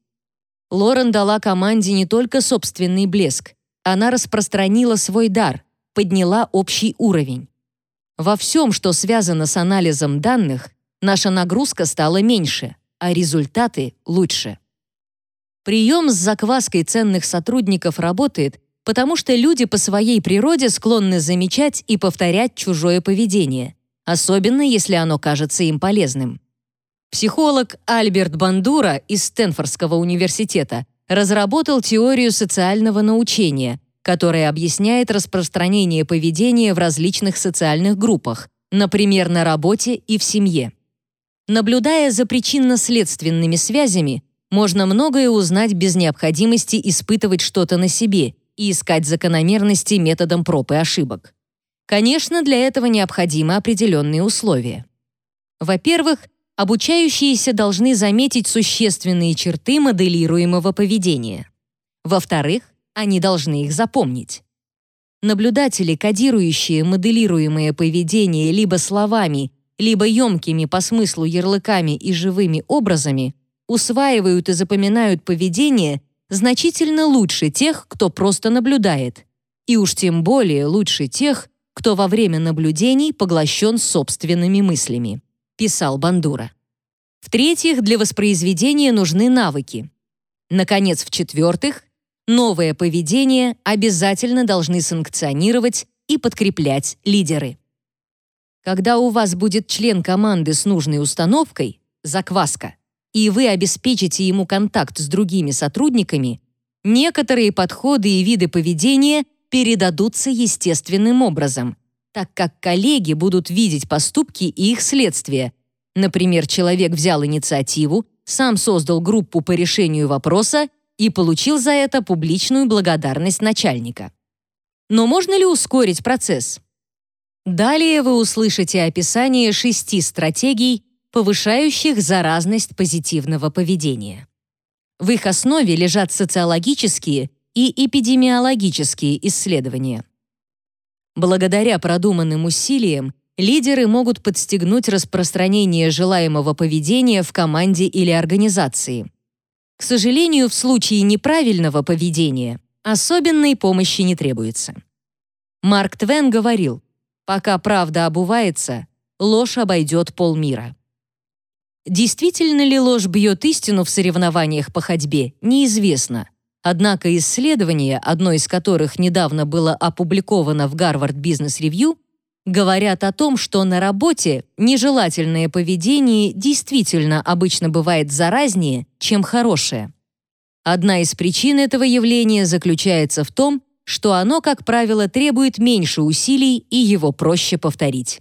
Speaker 1: Лорен дала команде не только собственный блеск, она распространила свой дар, подняла общий уровень. Во всем, что связано с анализом данных, наша нагрузка стала меньше, а результаты лучше. Прием с закваской ценных сотрудников работает, потому что люди по своей природе склонны замечать и повторять чужое поведение, особенно если оно кажется им полезным. Психолог Альберт Бандура из Стэнфордского университета разработал теорию социального научения, которая объясняет распространение поведения в различных социальных группах, например, на работе и в семье. Наблюдая за причинно-следственными связями, можно многое узнать без необходимости испытывать что-то на себе и искать закономерности методом проб и ошибок. Конечно, для этого необходимы определенные условия. Во-первых, обучающиеся должны заметить существенные черты моделируемого поведения. Во-вторых, они должны их запомнить. Наблюдатели, кодирующие моделируемое поведение либо словами, либо емкими по смыслу ярлыками и живыми образами, усваивают и запоминают поведение значительно лучше тех, кто просто наблюдает, и уж тем более лучше тех, кто во время наблюдений поглощен собственными мыслями писал Бандура. В-третьих, для воспроизведения нужны навыки. Наконец, в-четвертых, новое поведение обязательно должны санкционировать и подкреплять лидеры. Когда у вас будет член команды с нужной установкой, закваска, и вы обеспечите ему контакт с другими сотрудниками, некоторые подходы и виды поведения передадутся естественным образом, так как коллеги будут видеть поступки и их следствия. Например, человек взял инициативу, сам создал группу по решению вопроса и получил за это публичную благодарность начальника. Но можно ли ускорить процесс? Далее вы услышите описание шести стратегий, повышающих заразность позитивного поведения. В их основе лежат социологические и эпидемиологические исследования. Благодаря продуманным усилиям лидеры могут подстегнуть распространение желаемого поведения в команде или организации. К сожалению, в случае неправильного поведения особенной помощи не требуется. Марк Твен говорил, «Пока правда обувается, ложь обойдет полмира». Действительно ли ложь бьет истину в соревнованиях по ходьбе, неизвестно. Однако исследование, одно из которых недавно было опубликовано в Harvard Business Review, говорят о том, что на работе нежелательное поведение действительно обычно бывает заразнее, чем хорошее. Одна из причин этого явления заключается в том, что оно, как правило, требует меньше усилий и его проще повторить.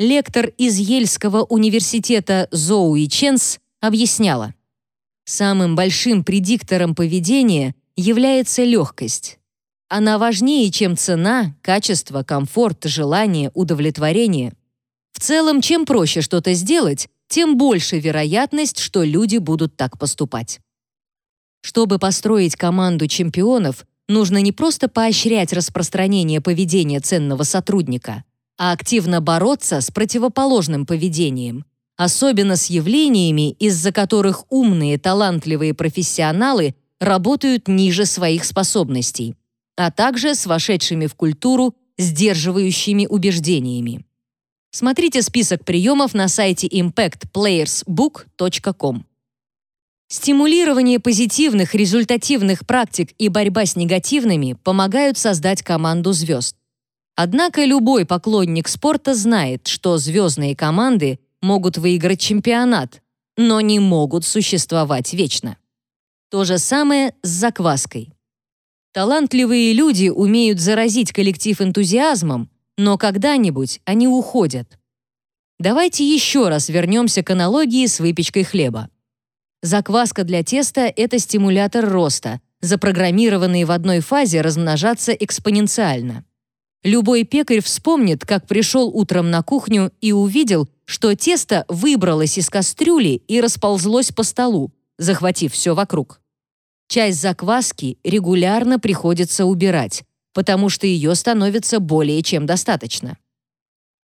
Speaker 1: Лектор из Ельского университета Зоуи Ченс объясняла, самым большим предиктором поведения является легкость. Она важнее, чем цена, качество, комфорт, желание, удовлетворение. В целом, чем проще что-то сделать, тем больше вероятность, что люди будут так поступать. Чтобы построить команду чемпионов, нужно не просто поощрять распространение поведения ценного сотрудника, а активно бороться с противоположным поведением, особенно с явлениями, из-за которых умные, талантливые профессионалы работают ниже своих способностей, а также с вошедшими в культуру сдерживающими убеждениями. Смотрите список приемов на сайте impactplayersbook.com. Стимулирование позитивных результативных практик и борьба с негативными помогают создать команду звезд. Однако любой поклонник спорта знает, что звездные команды могут выиграть чемпионат, но не могут существовать вечно. То же самое с закваской. Талантливые люди умеют заразить коллектив энтузиазмом, но когда-нибудь они уходят. Давайте еще раз вернемся к аналогии с выпечкой хлеба. Закваска для теста — это стимулятор роста, запрограммированный в одной фазе размножаться экспоненциально. Любой пекарь вспомнит, как пришел утром на кухню и увидел, что тесто выбралось из кастрюли и расползлось по столу, захватив все вокруг. Часть закваски регулярно приходится убирать, потому что ее становится более чем достаточно.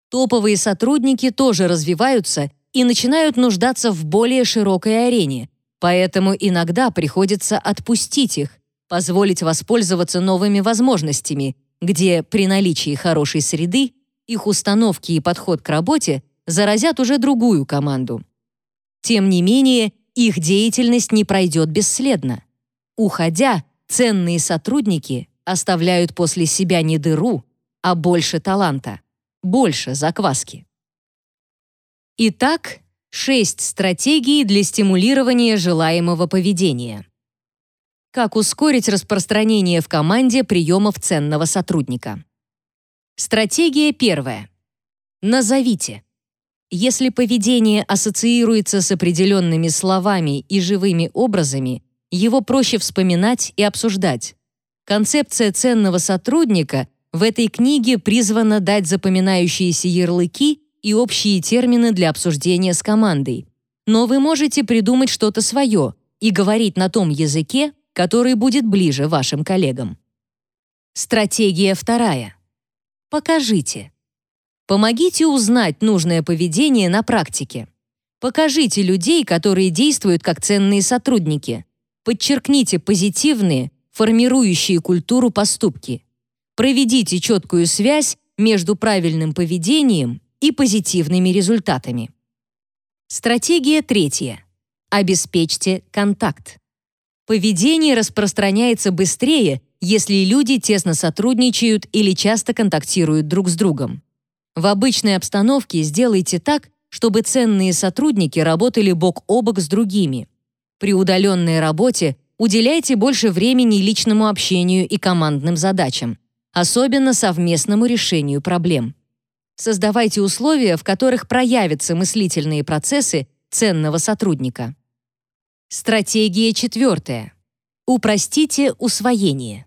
Speaker 1: Топовые сотрудники тоже развиваются и начинают нуждаться в более широкой арене, поэтому иногда приходится отпустить их, позволить воспользоваться новыми возможностями, где при наличии хорошей среды их установки и подход к работе заразят уже другую команду. Тем не менее, их деятельность не пройдет бесследно. Уходя, ценные сотрудники оставляют после себя не дыру, а больше таланта, больше закваски. Итак, шесть стратегий для стимулирования желаемого поведения. Как ускорить распространение в команде приемов ценного сотрудника? Стратегия первая. Назовите. Если поведение ассоциируется с определенными словами и живыми образами, его проще вспоминать и обсуждать. Концепция ценного сотрудника в этой книге призвана дать запоминающиеся ярлыки и общие термины для обсуждения с командой. Но вы можете придумать что-то свое и говорить на том языке, который будет ближе вашим коллегам. Стратегия вторая. Покажите. Помогите узнать нужное поведение на практике. Покажите людей, которые действуют как ценные сотрудники. Подчеркните позитивные, формирующие культуру поступки. Проведите четкую связь между правильным поведением и позитивными результатами. Стратегия третья. Обеспечьте контакт. Поведение распространяется быстрее, если люди тесно сотрудничают или часто контактируют друг с другом. В обычной обстановке сделайте так, чтобы ценные сотрудники работали бок о бок с другими. При удаленной работе уделяйте больше времени личному общению и командным задачам, особенно совместному решению проблем. Создавайте условия, в которых проявятся мыслительные процессы ценного сотрудника. Стратегия четвертая. Упростите усвоение.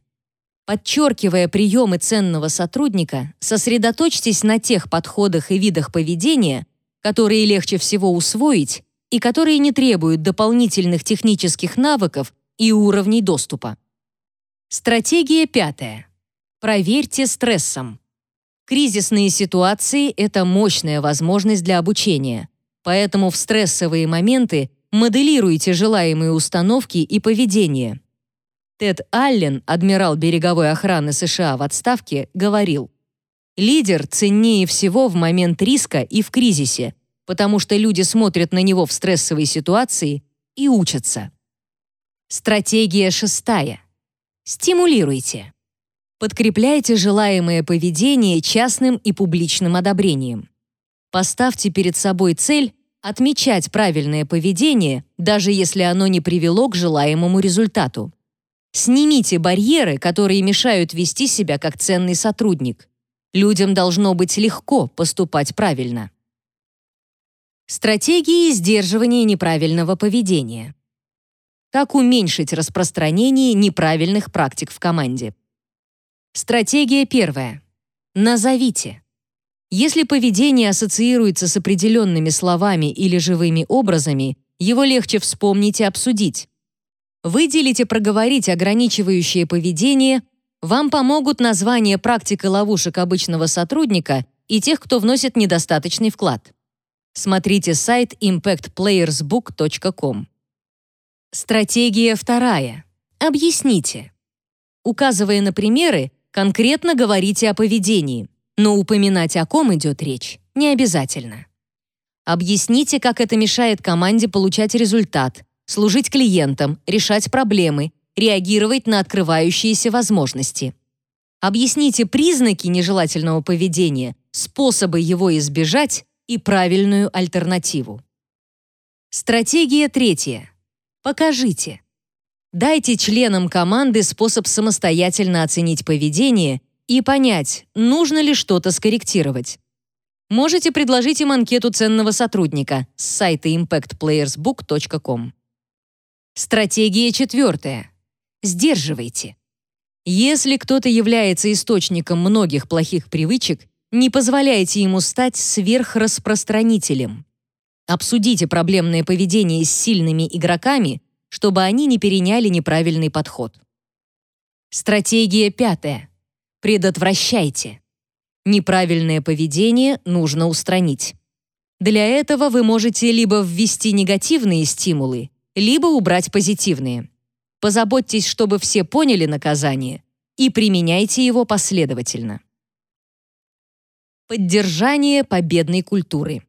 Speaker 1: Подчеркивая приемы ценного сотрудника, сосредоточьтесь на тех подходах и видах поведения, которые легче всего усвоить и которые не требуют дополнительных технических навыков и уровней доступа. Стратегия пятая. Проверьте стрессом. Кризисные ситуации — это мощная возможность для обучения, поэтому в стрессовые моменты моделируйте желаемые установки и поведение. Тед Аллен, адмирал береговой охраны США в отставке, говорил, «Лидер ценнее всего в момент риска и в кризисе, потому что люди смотрят на него в стрессовой ситуации и учатся». Стратегия шестая. Стимулируйте. Подкрепляйте желаемое поведение частным и публичным одобрением. Поставьте перед собой цель отмечать правильное поведение, даже если оно не привело к желаемому результату. Снимите барьеры, которые мешают вести себя как ценный сотрудник. Людям должно быть легко поступать правильно. Стратегии сдерживания неправильного поведения. Как уменьшить распространение неправильных практик в команде? Стратегия первая. Назовите. Если поведение ассоциируется с определенными словами или живыми образами, его легче вспомнить и обсудить. Выделите проговорить ограничивающее поведение, вам помогут название практик и ловушек обычного сотрудника и тех, кто вносит недостаточный вклад. Смотрите сайт impactplayersbook.com. Стратегия вторая. Объясните. Указывая на примеры, Конкретно говорите о поведении, но упоминать о ком идет речь не обязательно. Объясните, как это мешает команде получать результат, служить клиентам, решать проблемы, реагировать на открывающиеся возможности. Объясните признаки нежелательного поведения, способы его избежать и правильную альтернативу. Стратегия третья. Покажите. Дайте членам команды способ самостоятельно оценить поведение и понять, нужно ли что-то скорректировать. Можете предложить им анкету ценного сотрудника с сайта impactplayersbook.com. Стратегия четвертая. Сдерживайте. Если кто-то является источником многих плохих привычек, не позволяйте ему стать сверхраспространителем. Обсудите проблемное поведение с сильными игроками чтобы они не переняли неправильный подход. Стратегия пятая. Предотвращайте. Неправильное поведение нужно устранить. Для этого вы можете либо ввести негативные стимулы, либо убрать позитивные. Позаботьтесь, чтобы все поняли наказание и применяйте его последовательно. Поддержание победной культуры.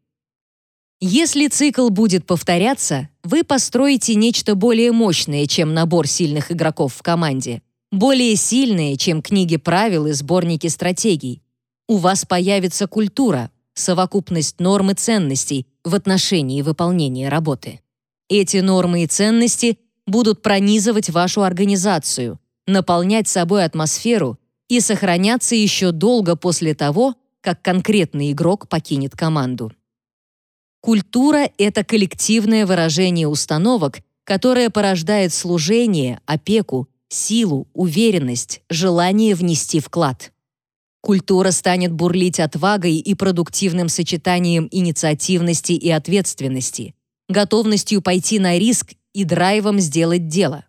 Speaker 1: Если цикл будет повторяться, вы построите нечто более мощное, чем набор сильных игроков в команде, более сильное, чем книги правил и сборники стратегий. У вас появится культура, совокупность норм и ценностей в отношении выполнения работы. Эти нормы и ценности будут пронизывать вашу организацию, наполнять собой атмосферу и сохраняться еще долго после того, как конкретный игрок покинет команду. Культура — это коллективное выражение установок, которое порождает служение, опеку, силу, уверенность, желание внести вклад. Культура станет бурлить отвагой и продуктивным сочетанием инициативности и ответственности, готовностью пойти на риск и драйвом сделать дело.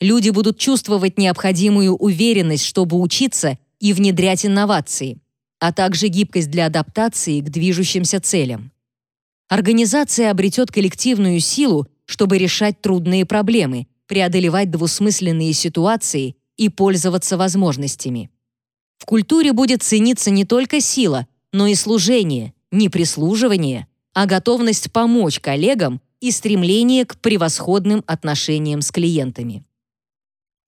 Speaker 1: Люди будут чувствовать необходимую уверенность, чтобы учиться и внедрять инновации, а также гибкость для адаптации к движущимся целям. Организация обретет коллективную силу, чтобы решать трудные проблемы, преодолевать двусмысленные ситуации и пользоваться возможностями. В культуре будет цениться не только сила, но и служение, не прислуживание, а готовность помочь коллегам и стремление к превосходным отношениям с клиентами.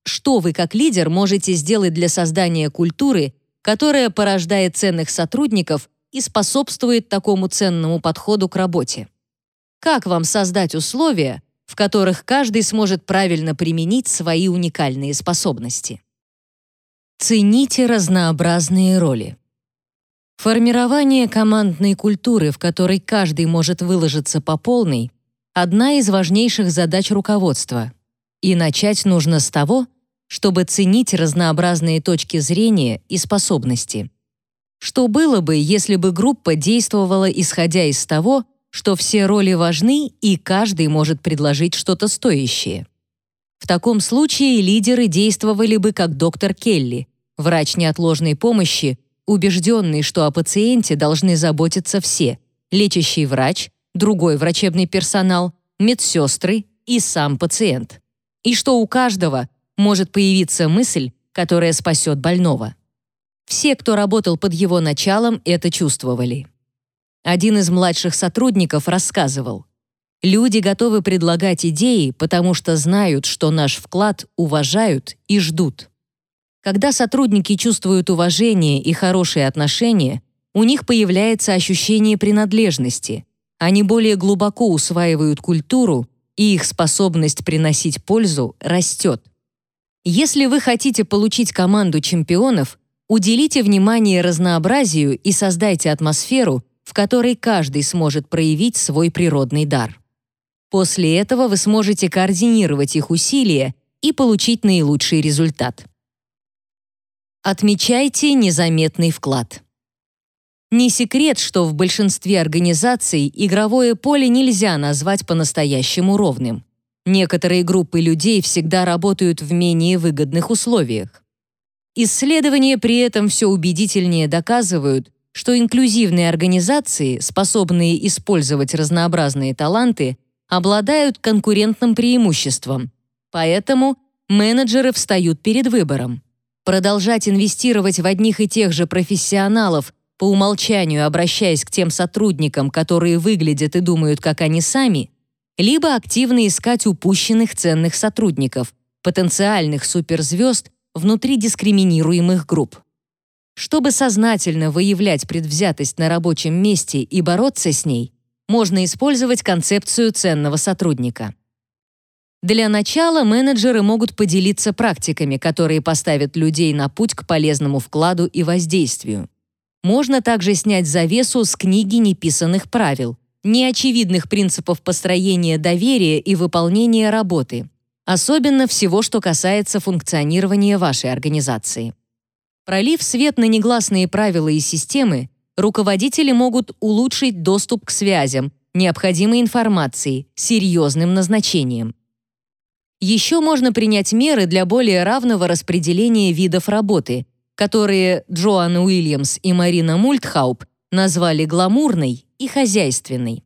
Speaker 1: Что вы как лидер можете сделать для создания культуры, которая порождает ценных сотрудников и способствует такому ценному подходу к работе. Как вам создать условия, в которых каждый сможет правильно применить свои уникальные способности? Цените разнообразные роли. Формирование командной культуры, в которой каждый может выложиться по полной, одна из важнейших задач руководства. И начать нужно с того, чтобы ценить разнообразные точки зрения и способности. Что было бы, если бы группа действовала исходя из того, что все роли важны и каждый может предложить что-то стоящее? В таком случае лидеры действовали бы как доктор Келли, врач неотложной помощи, убежденный, что о пациенте должны заботиться все – лечащий врач, другой врачебный персонал, медсестры и сам пациент. И что у каждого может появиться мысль, которая спасет больного. Все, кто работал под его началом, это чувствовали. Один из младших сотрудников рассказывал, «Люди готовы предлагать идеи, потому что знают, что наш вклад уважают и ждут». Когда сотрудники чувствуют уважение и хорошие отношения, у них появляется ощущение принадлежности. Они более глубоко усваивают культуру, и их способность приносить пользу растет. Если вы хотите получить команду чемпионов, уделите внимание разнообразию и создайте атмосферу, в которой каждый сможет проявить свой природный дар. После этого вы сможете координировать их усилия и получить наилучший результат. Отмечайте незаметный вклад. Не секрет, что в большинстве организаций игровое поле нельзя назвать по-настоящему ровным. Некоторые группы людей всегда работают в менее выгодных условиях. Исследования при этом все убедительнее доказывают, что инклюзивные организации, способные использовать разнообразные таланты, обладают конкурентным преимуществом. Поэтому менеджеры встают перед выбором. Продолжать инвестировать в одних и тех же профессионалов, по умолчанию обращаясь к тем сотрудникам, которые выглядят и думают, как они сами, либо активно искать упущенных ценных сотрудников, потенциальных суперзвезд внутри дискриминируемых групп. Чтобы сознательно выявлять предвзятость на рабочем месте и бороться с ней, можно использовать концепцию ценного сотрудника. Для начала менеджеры могут поделиться практиками, которые поставят людей на путь к полезному вкладу и воздействию. Можно также снять завесу с книги неписанных правил, неочевидных принципов построения доверия и выполнения работы, особенно всего, что касается функционирования вашей организации. Пролив свет на негласные правила и системы, руководители могут улучшить доступ к связям, необходимой информации, серьезным назначением. Еще можно принять меры для более равного распределения видов работы, которые Джоан Уильямс и Марина Мультхауп назвали гламурной и хозяйственной.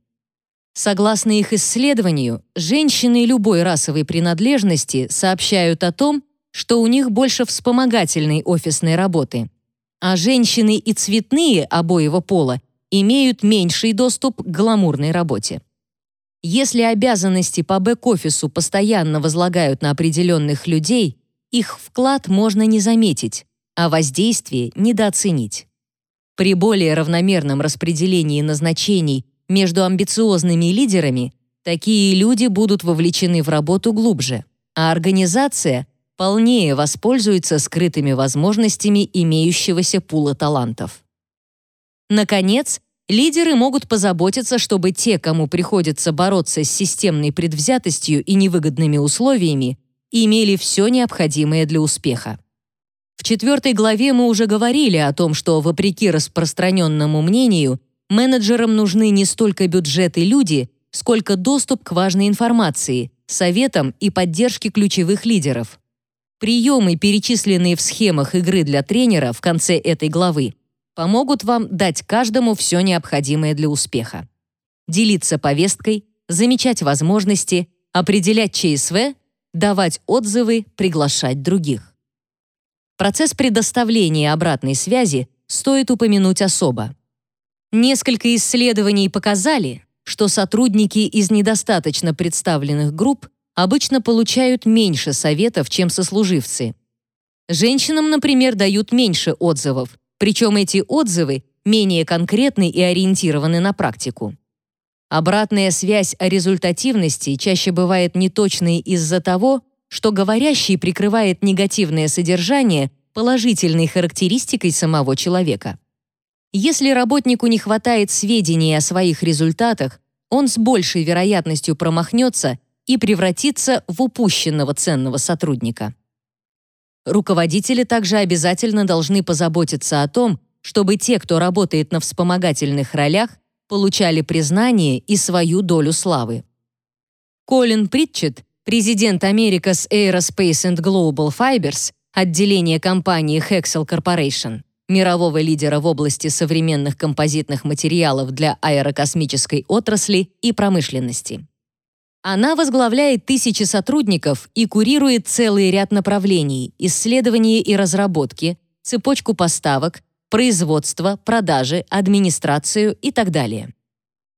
Speaker 1: Согласно их исследованию, женщины любой расовой принадлежности сообщают о том, что у них больше вспомогательной офисной работы, а женщины и цветные обоего пола имеют меньший доступ к гламурной работе. Если обязанности по бэк-офису постоянно возлагают на определенных людей, их вклад можно не заметить, а воздействие недооценить. При более равномерном распределении назначений между амбициозными лидерами такие люди будут вовлечены в работу глубже, а организация полнее воспользуется скрытыми возможностями имеющегося пула талантов. Наконец, лидеры могут позаботиться, чтобы те, кому приходится бороться с системной предвзятостью и невыгодными условиями, имели все необходимое для успеха. В четвертой главе мы уже говорили о том, что, вопреки распространенному мнению, менеджерам нужны не столько бюджет и люди, сколько доступ к важной информации, советам и поддержке ключевых лидеров. Приемы, перечисленные в схемах игры для тренера в конце этой главы, помогут вам дать каждому все необходимое для успеха. Делиться повесткой, замечать возможности, определять ЧСВ, давать отзывы, приглашать других. Процесс предоставления обратной связи стоит упомянуть особо. Несколько исследований показали, что сотрудники из недостаточно представленных групп обычно получают меньше советов, чем сослуживцы. Женщинам, например, дают меньше отзывов, причем эти отзывы менее конкретны и ориентированы на практику. Обратная связь о результативности чаще бывает неточной из-за того, что говорящий прикрывает негативное содержание положительной характеристикой самого человека. Если работнику не хватает сведений о своих результатах, он с большей вероятностью промахнется и превратится в упущенного ценного сотрудника. Руководители также обязательно должны позаботиться о том, чтобы те, кто работает на вспомогательных ролях, получали признание и свою долю славы. Колин Притчет президент America's Aerospace and Global Fibers, отделение компании Hexel Corporation, мирового лидера в области современных композитных материалов для аэрокосмической отрасли и промышленности. Она возглавляет тысячи сотрудников и курирует целый ряд направлений – исследования и разработки, цепочку поставок, производство, продажи, администрацию и так далее.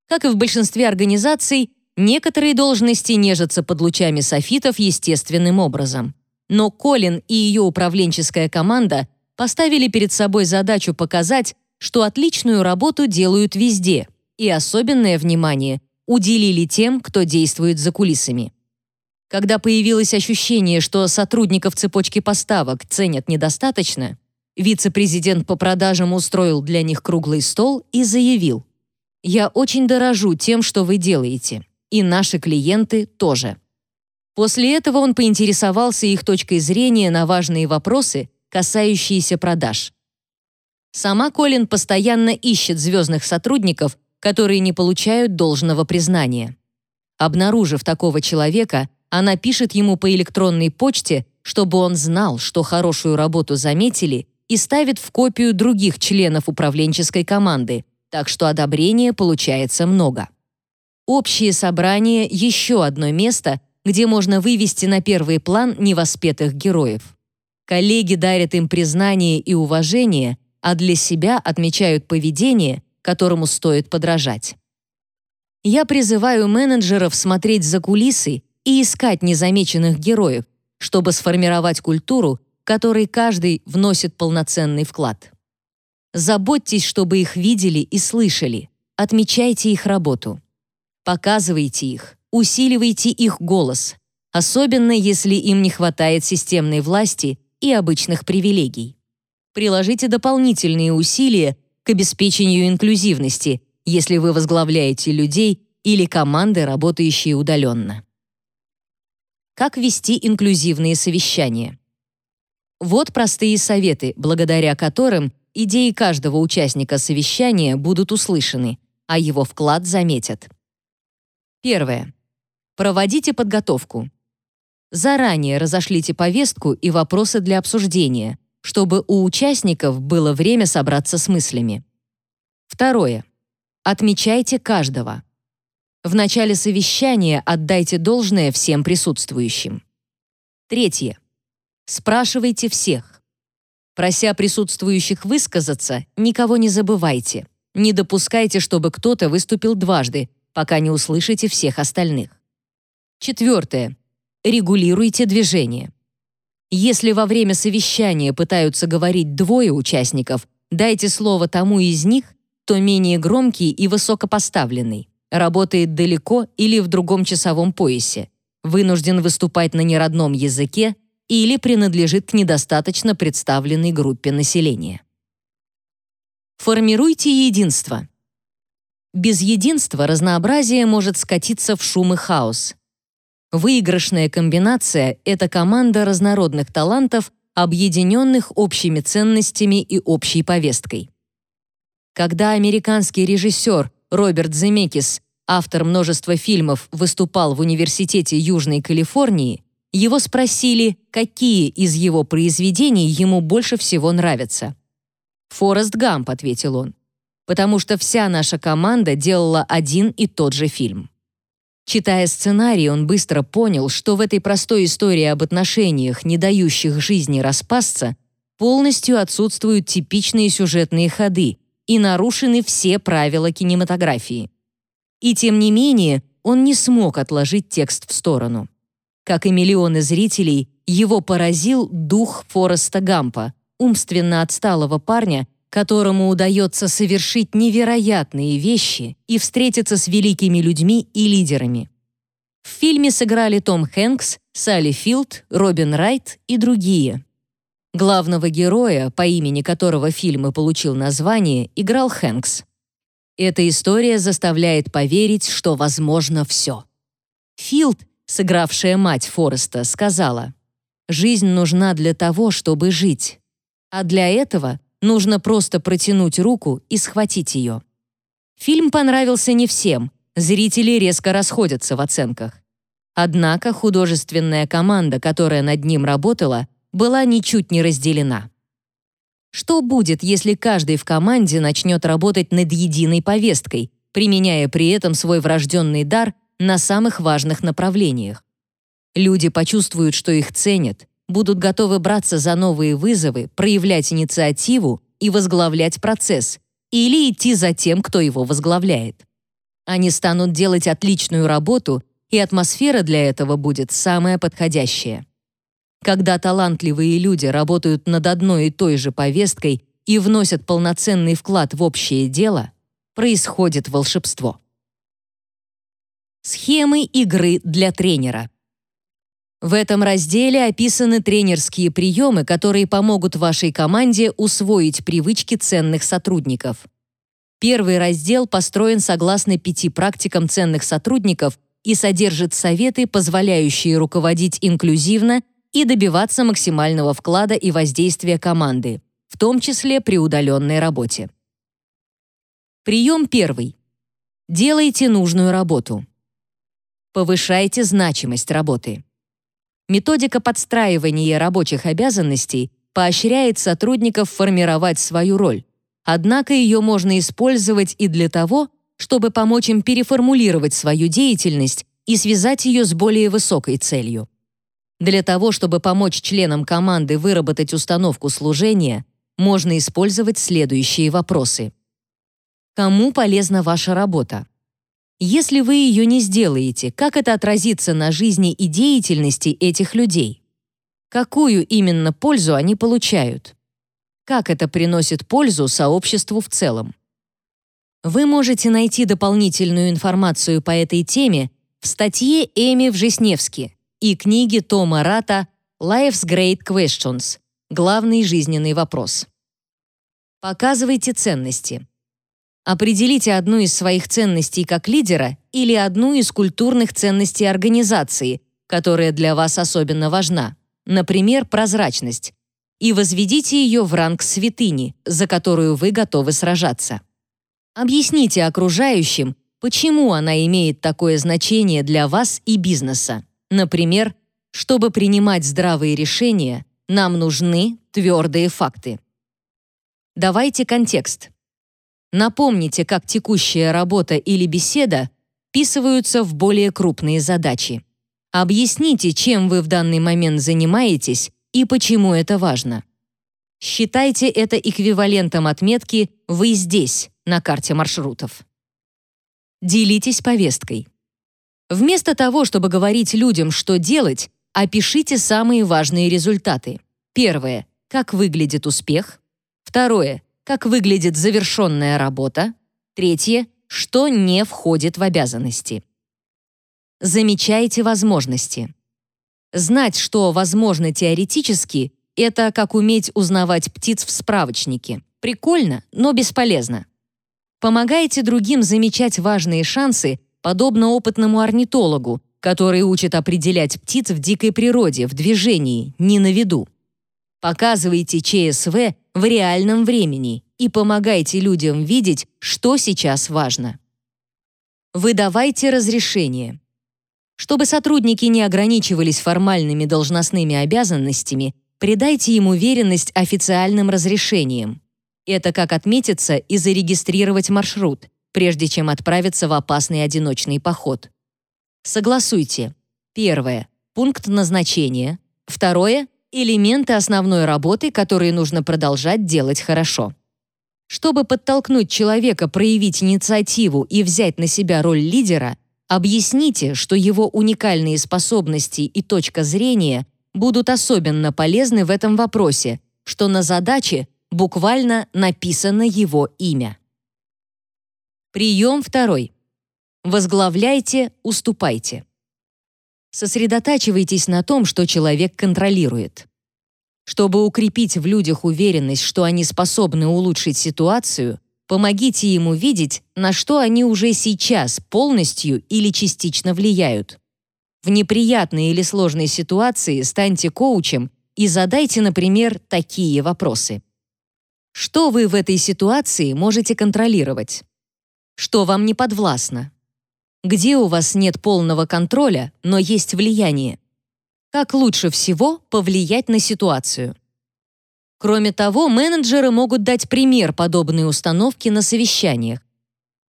Speaker 1: Как и в большинстве организаций, Некоторые должности нежатся под лучами софитов естественным образом. но Колин и ее управленческая команда поставили перед собой задачу показать, что отличную работу делают везде, и особенное внимание уделили тем, кто действует за кулисами. Когда появилось ощущение, что сотрудников цепочки поставок ценят недостаточно, вице-президент по продажам устроил для них круглый стол и заявил, «Я очень дорожу тем, что вы делаете, и наши клиенты тоже». После этого он поинтересовался их точкой зрения на важные вопросы, касающиеся продаж. Сама Колин постоянно ищет звездных сотрудников, которые не получают должного признания. Обнаружив такого человека, она пишет ему по электронной почте, чтобы он знал, что хорошую работу заметили, и ставит в копию других членов управленческой команды, так что одобрения получается много. Общие собрания — еще одно место, где можно вывести на первый план невоспетых героев. Коллеги дарят им признание и уважение, а для себя отмечают поведение, которому стоит подражать. Я призываю менеджеров смотреть за кулисы и искать незамеченных героев, чтобы сформировать культуру, в которой каждый вносит полноценный вклад. Заботьтесь, чтобы их видели и слышали. Отмечайте их работу. Показывайте их, усиливайте их голос, особенно если им не хватает системной власти и обычных привилегий. Приложите дополнительные усилия к обеспечению инклюзивности, если вы возглавляете людей или команды, работающие удаленно. Как вести инклюзивные совещания? Вот простые советы, благодаря которым идеи каждого участника совещания будут услышаны, а его вклад заметят. Первое. Проводите подготовку. Заранее разошлите повестку и вопросы для обсуждения, чтобы у участников было время собраться с мыслями. Второе. Отмечайте каждого. В начале совещания отдайте должное всем присутствующим. Третье. Спрашивайте всех. Прося присутствующих высказаться, никого не забывайте. Не допускайте, чтобы кто-то выступил дважды, пока не услышите всех остальных. Четвертое. Регулируйте движение. Если во время совещания пытаются говорить двое участников, дайте слово тому из них, то менее громкий и высокопоставленный, работает далеко или в другом часовом поясе, вынужден выступать на неродном языке или принадлежит к недостаточно представленной группе населения. Формируйте единство. Без единства разнообразие может скатиться в шум и хаос. Выигрышная комбинация — это команда разнородных талантов, объединенных общими ценностями и общей повесткой. Когда американский режиссер Роберт Земекис, автор множества фильмов, выступал в Университете Южной Калифорнии, его спросили, какие из его произведений ему больше всего нравятся. «Форест Гамп», — ответил он, «потому что вся наша команда делала один и тот же фильм». Читая сценарий, он быстро понял, что в этой простой истории об отношениях, не дающих жизни распасться, полностью отсутствуют типичные сюжетные ходы, и нарушены все правила кинематографии. И тем не менее, он не смог отложить текст в сторону. Как и миллионы зрителей, его поразил дух Фореста Гампа, умственно отсталого парня, которому удается совершить невероятные вещи и встретиться с великими людьми и лидерами. В фильме сыграли Том Хэнкс, Салли Филд, Робин Райт и другие. Главного героя, по имени которого фильм и получил название, играл Хэнкс. Эта история заставляет поверить, что возможно все. Филд, сыгравшая мать Фореста, сказала, «Жизнь нужна для того, чтобы жить, а для этого нужно просто протянуть руку и схватить ее». Фильм понравился не всем, зрители резко расходятся в оценках. Однако художественная команда, которая над ним работала, была ничуть не разделена. Что будет, если каждый в команде начнет работать над единой повесткой, применяя при этом свой врожденный дар на самых важных направлениях? Люди почувствуют, что их ценят, будут готовы браться за новые вызовы, проявлять инициативу и возглавлять процесс, или идти за тем, кто его возглавляет. Они станут делать отличную работу, и атмосфера для этого будет самая подходящая. Когда талантливые люди работают над одной и той же повесткой и вносят полноценный вклад в общее дело, происходит волшебство. Схемы игры для тренера. В этом разделе описаны тренерские приемы, которые помогут вашей команде усвоить привычки ценных сотрудников. Первый раздел построен согласно пяти практикам ценных сотрудников и содержит советы, позволяющие руководить инклюзивно и добиваться максимального вклада и воздействия команды, в том числе при удаленной работе. Прием первый. Делайте нужную работу. Повышайте значимость работы. Методика подстраивания рабочих обязанностей поощряет сотрудников формировать свою роль, однако ее можно использовать и для того, чтобы помочь им переформулировать свою деятельность и связать ее с более высокой целью. Для того, чтобы помочь членам команды выработать установку служения, можно использовать следующие вопросы. Кому полезна ваша работа? Если вы ее не сделаете, как это отразится на жизни и деятельности этих людей? Какую именно пользу они получают? Как это приносит пользу сообществу в целом? Вы можете найти дополнительную информацию по этой теме в статье Эми Вжесневски и книги Тома Рата «Life's Great Questions» — главный жизненный вопрос. Показывайте ценности. Определите одну из своих ценностей как лидера или одну из культурных ценностей организации, которая для вас особенно важна, например, прозрачность, и возведите ее в ранг святыни, за которую вы готовы сражаться. Объясните окружающим, почему она имеет такое значение для вас и бизнеса. Например, чтобы принимать здравые решения, нам нужны твердые факты. Давайте контекст. Напомните, как текущая работа или беседа вписываются в более крупные задачи. Объясните, чем вы в данный момент занимаетесь и почему это важно. Считайте это эквивалентом отметки «Вы здесь» на карте маршрутов. Делитесь повесткой. Вместо того, чтобы говорить людям, что делать, опишите самые важные результаты. Первое — как выглядит успех. Второе — как выглядит завершенная работа. Третье — что не входит в обязанности. Замечайте возможности. Знать, что возможно теоретически, это как уметь узнавать птиц в справочнике. Прикольно, но бесполезно. Помогайте другим замечать важные шансы подобно опытному орнитологу, который учит определять птиц в дикой природе, в движении, не на виду. Показывайте ЧСВ в реальном времени и помогайте людям видеть, что сейчас важно. Выдавайте разрешение. Чтобы сотрудники не ограничивались формальными должностными обязанностями, придайте им уверенность официальным разрешением. Это как отметиться и зарегистрировать маршрут, прежде чем отправиться в опасный одиночный поход. Согласуйте. Первое пункт назначения. Второе элементы основной работы, которые нужно продолжать делать хорошо. Чтобы подтолкнуть человека проявить инициативу и взять на себя роль лидера, объясните, что его уникальные способности и точка зрения будут особенно полезны в этом вопросе, что на задаче буквально написано его имя. Прием второй. Возглавляйте, уступайте. Сосредотачивайтесь на том, что человек контролирует. Чтобы укрепить в людях уверенность, что они способны улучшить ситуацию, помогите им увидеть, на что они уже сейчас полностью или частично влияют. В неприятной или сложной ситуации станьте коучем и задайте, например, такие вопросы. Что вы в этой ситуации можете контролировать? Что вам не подвластно? Где у вас нет полного контроля, но есть влияние? Как лучше всего повлиять на ситуацию? Кроме того, менеджеры могут дать пример подобной установки на совещаниях.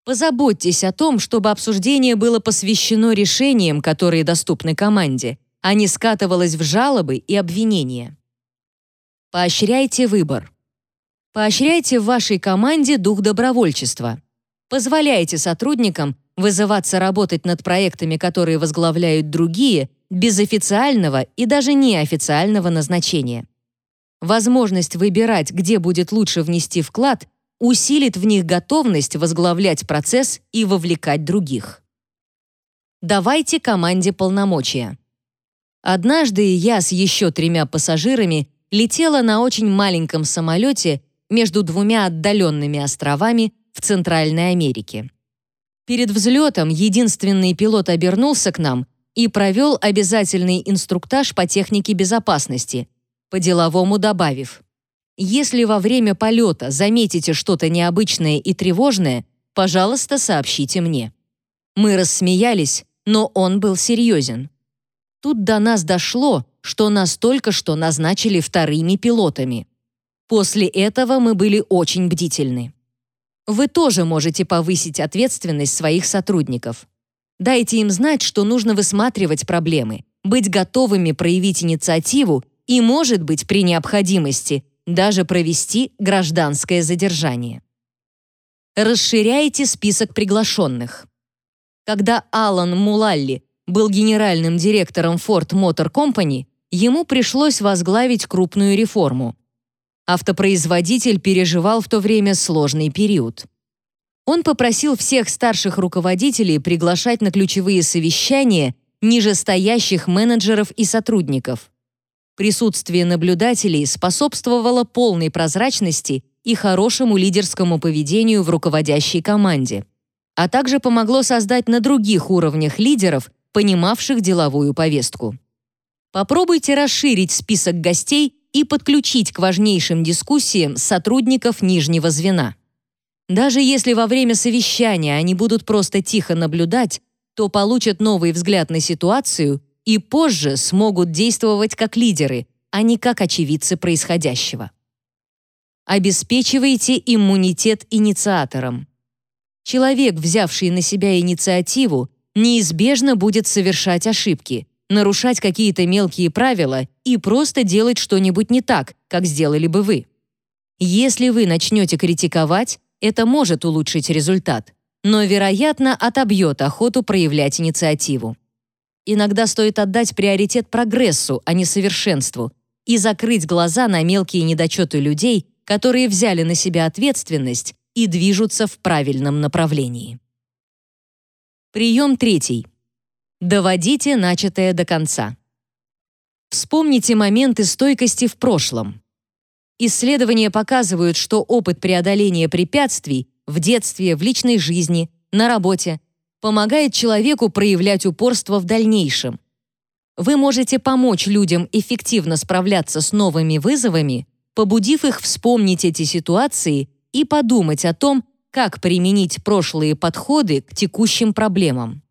Speaker 1: Позаботьтесь о том, чтобы обсуждение было посвящено решениям, которые доступны команде, а не скатывалось в жалобы и обвинения. Поощряйте выбор. Поощряйте в вашей команде дух добровольчества. Позволяйте сотрудникам вызываться работать над проектами, которые возглавляют другие, без официального и даже неофициального назначения. Возможность выбирать, где будет лучше внести вклад, усилит в них готовность возглавлять процесс и вовлекать других. Давайте команде полномочия. Однажды я с еще тремя пассажирами летела на очень маленьком самолете между двумя отдаленными островами в Центральной Америке. Перед взлетом единственный пилот обернулся к нам и провел обязательный инструктаж по технике безопасности, по-деловому добавив «Если во время полета заметите что-то необычное и тревожное, пожалуйста, сообщите мне». Мы рассмеялись, но он был серьезен. Тут до нас дошло, что нас только что назначили вторыми пилотами. После этого мы были очень бдительны. Вы тоже можете повысить ответственность своих сотрудников. Дайте им знать, что нужно высматривать проблемы, быть готовыми проявить инициативу и, может быть, при необходимости, даже провести гражданское задержание. Расширяйте список приглашенных. Когда Алан Мулалли был генеральным директором Ford Motor Company, ему пришлось возглавить крупную реформу. Автопроизводитель переживал в то время сложный период. Он попросил всех старших руководителей приглашать на ключевые совещания нижестоящих менеджеров и сотрудников. Присутствие наблюдателей способствовало полной прозрачности и хорошему лидерскому поведению в руководящей команде, а также помогло создать на других уровнях лидеров, понимавших деловую повестку. Попробуйте расширить список гостей и подключить к важнейшим дискуссиям сотрудников нижнего звена. Даже если во время совещания они будут просто тихо наблюдать, то получат новый взгляд на ситуацию и позже смогут действовать как лидеры, а не как очевидцы происходящего. Обеспечивайте иммунитет инициаторам. Человек, взявший на себя инициативу, неизбежно будет совершать ошибки, нарушать какие-то мелкие правила и просто делать что-нибудь не так, как сделали бы вы. Если вы начнете критиковать, это может улучшить результат, но, вероятно, отобьет охоту проявлять инициативу. Иногда стоит отдать приоритет прогрессу, а не совершенству, и закрыть глаза на мелкие недочеты людей, которые взяли на себя ответственность и движутся в правильном направлении. Прием третий. Доводите начатое до конца. Вспомните моменты стойкости в прошлом. Исследования показывают, что опыт преодоления препятствий в детстве, в личной жизни, на работе помогает человеку проявлять упорство в дальнейшем. Вы можете помочь людям эффективно справляться с новыми вызовами, побудив их вспомнить эти ситуации и подумать о том, как применить прошлые подходы к текущим проблемам.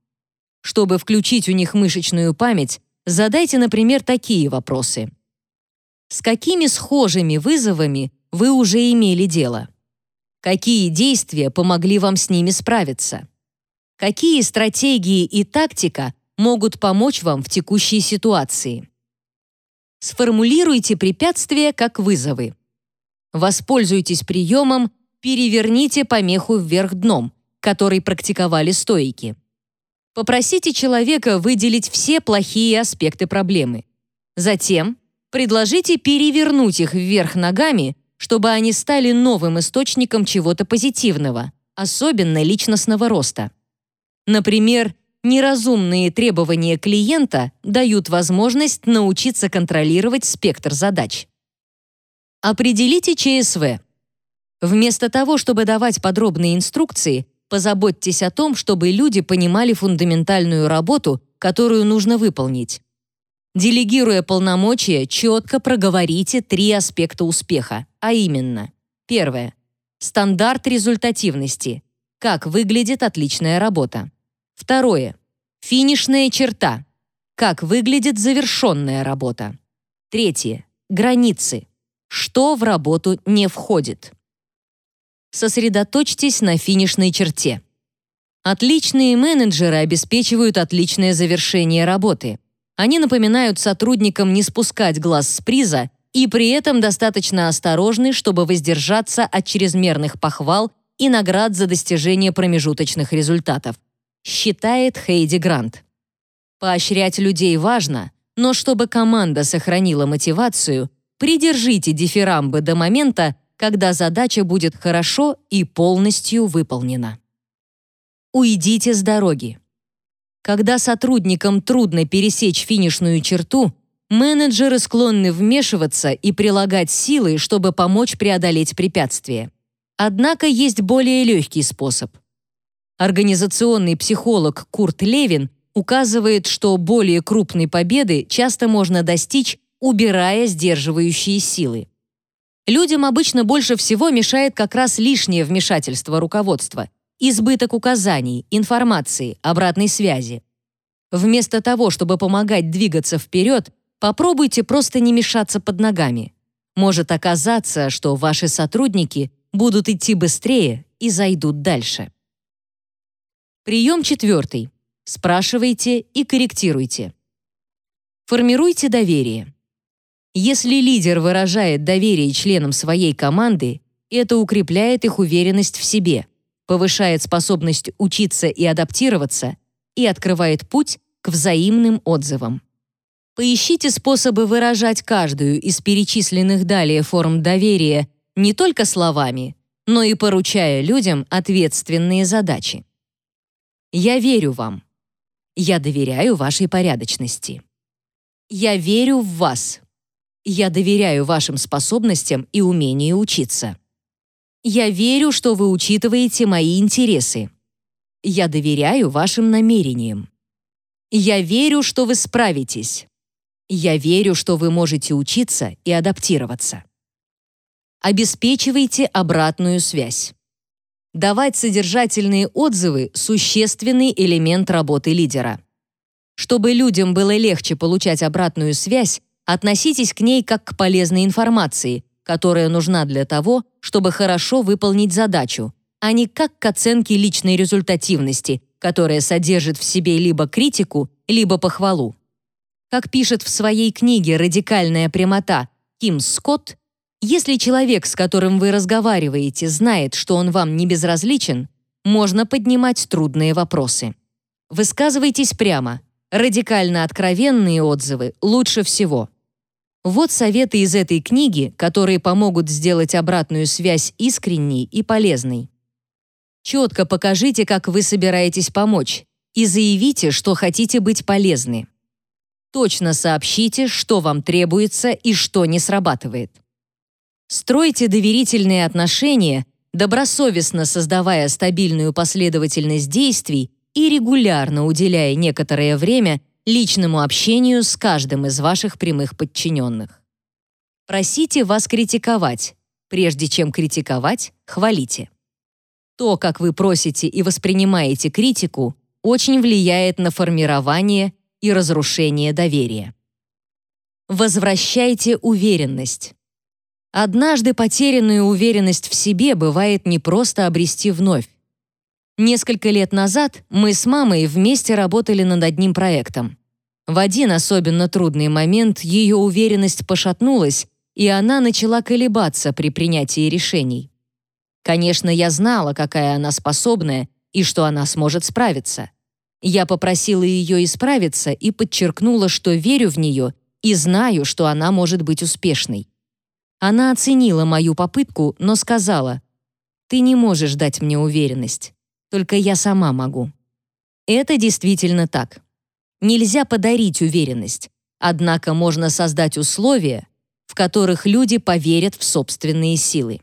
Speaker 1: Чтобы включить у них мышечную память, задайте, например, такие вопросы. С какими схожими вызовами вы уже имели дело? Какие действия помогли вам с ними справиться? Какие стратегии и тактика могут помочь вам в текущей ситуации? Сформулируйте препятствия как вызовы. Воспользуйтесь приемом «переверните помеху вверх дном», который практиковали стоики. Попросите человека выделить все плохие аспекты проблемы. Затем предложите перевернуть их вверх ногами, чтобы они стали новым источником чего-то позитивного, особенно личностного роста. Например, неразумные требования клиента дают возможность научиться контролировать спектр задач. Определите ЧСВ. Вместо того, чтобы давать подробные инструкции, Позаботьтесь о том, чтобы люди понимали фундаментальную работу, которую нужно выполнить. Делегируя полномочия, четко проговорите три аспекта успеха, а именно. Первое. Стандарт результативности. Как выглядит отличная работа. Второе. Финишная черта. Как выглядит завершенная работа. Третье. Границы. Что в работу не входит сосредоточьтесь на финишной черте. Отличные менеджеры обеспечивают отличное завершение работы. Они напоминают сотрудникам не спускать глаз с приза и при этом достаточно осторожны, чтобы воздержаться от чрезмерных похвал и наград за достижение промежуточных результатов, считает Хейди Грант. Поощрять людей важно, но чтобы команда сохранила мотивацию, придержите дифирамбы до момента, когда задача будет хорошо и полностью выполнена. Уйдите с дороги. Когда сотрудникам трудно пересечь финишную черту, менеджеры склонны вмешиваться и прилагать силы, чтобы помочь преодолеть препятствие. Однако есть более легкий способ. Организационный психолог Курт Левин указывает, что более крупной победы часто можно достичь, убирая сдерживающие силы. Людям обычно больше всего мешает как раз лишнее вмешательство руководства, избыток указаний, информации, обратной связи. Вместо того, чтобы помогать двигаться вперед, попробуйте просто не мешаться под ногами. Может оказаться, что ваши сотрудники будут идти быстрее и зайдут дальше. Прием четвертый. Спрашивайте и корректируйте. Формируйте доверие. Если лидер выражает доверие членам своей команды, это укрепляет их уверенность в себе, повышает способность учиться и адаптироваться и открывает путь к взаимным отзывам. Поищите способы выражать каждую из перечисленных далее форм доверия не только словами, но и поручая людям ответственные задачи. Я верю вам. Я доверяю вашей порядочности. Я верю в вас. Я доверяю вашим способностям и умению учиться. Я верю, что вы учитываете мои интересы. Я доверяю вашим намерениям. Я верю, что вы справитесь. Я верю, что вы можете учиться и адаптироваться. Обеспечивайте обратную связь. Давать содержательные отзывы – существенный элемент работы лидера. Чтобы людям было легче получать обратную связь, относитесь к ней как к полезной информации, которая нужна для того, чтобы хорошо выполнить задачу, а не как к оценке личной результативности, которая содержит в себе либо критику, либо похвалу. Как пишет в своей книге «Радикальная прямота» Ким Скотт, если человек, с которым вы разговариваете, знает, что он вам не безразличен, можно поднимать трудные вопросы. Высказывайтесь прямо. Радикально откровенные отзывы лучше всего. Вот советы из этой книги, которые помогут сделать обратную связь искренней и полезной. Четко покажите, как вы собираетесь помочь, и заявите, что хотите быть полезны. Точно сообщите, что вам требуется и что не срабатывает. Стройте доверительные отношения, добросовестно создавая стабильную последовательность действий и регулярно уделяя некоторое время личному общению с каждым из ваших прямых подчиненных. Просите вас критиковать. Прежде чем критиковать, хвалите. То, как вы просите и воспринимаете критику, очень влияет на формирование и разрушение доверия. Возвращайте уверенность. Однажды потерянную уверенность в себе бывает непросто обрести вновь. Несколько лет назад мы с мамой вместе работали над одним проектом. В один особенно трудный момент ее уверенность пошатнулась, и она начала колебаться при принятии решений. Конечно, я знала, какая она способная и что она сможет справиться. Я попросила ее исправиться и подчеркнула, что верю в нее и знаю, что она может быть успешной. Она оценила мою попытку, но сказала, «Ты не можешь дать мне уверенность, только я сама могу». Это действительно так. Нельзя подарить уверенность, однако можно создать условия, в которых люди поверят в собственные силы.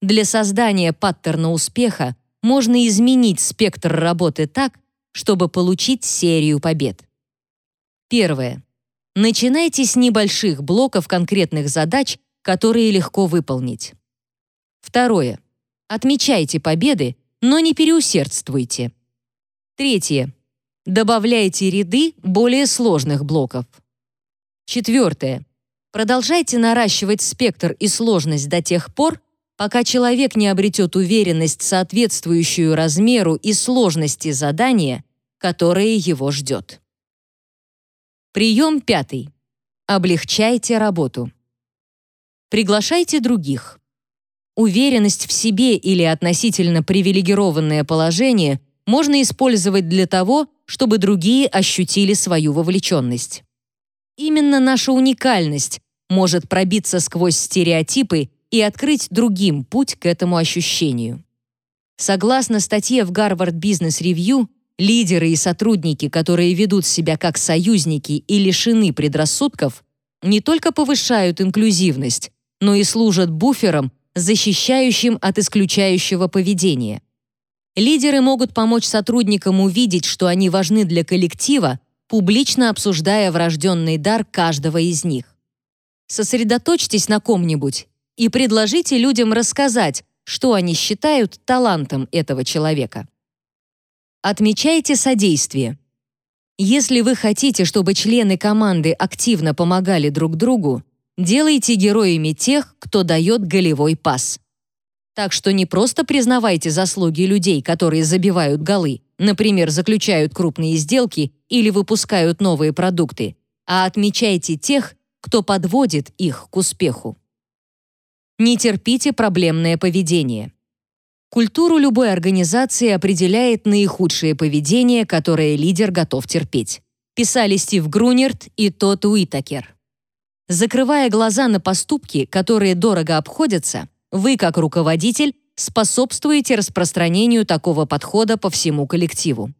Speaker 1: Для создания паттерна успеха можно изменить спектр работы так, чтобы получить серию побед. Первое. Начинайте с небольших блоков конкретных задач которые легко выполнить. Второе. Отмечайте победы, но не переусердствуйте. Третье. Добавляйте ряды более сложных блоков. Четвертое. Продолжайте наращивать спектр и сложность до тех пор, пока человек не обретет уверенность, соответствующую размеру и сложности задания, которое его ждет. Прием пятый. Облегчайте работу. Приглашайте других. Уверенность в себе или относительно привилегированное положение можно использовать для того, чтобы другие ощутили свою вовлеченность. Именно наша уникальность может пробиться сквозь стереотипы и открыть другим путь к этому ощущению. Согласно статье в Harvard Business Review, лидеры и сотрудники, которые ведут себя как союзники и лишены предрассудков, не только повышают инклюзивность, но и служат буфером, защищающим от исключающего поведения. Лидеры могут помочь сотрудникам увидеть, что они важны для коллектива, публично обсуждая врожденный дар каждого из них. Сосредоточьтесь на ком-нибудь и предложите людям рассказать, что они считают талантом этого человека. Отмечайте содействие. Если вы хотите, чтобы члены команды активно помогали друг другу, делайте героями тех, кто дает голевой пас. Так что не просто признавайте заслуги людей, которые забивают голы, например, заключают крупные сделки или выпускают новые продукты, а отмечайте тех, кто подводит их к успеху. Не терпите проблемное поведение. Культуру любой организации определяет наихудшее поведение, которое лидер готов терпеть. Писали Стив Грунерт и Тот Уитакер. Закрывая глаза на поступки, которые дорого обходятся, вы, как руководитель, способствуете распространению такого подхода по всему коллективу.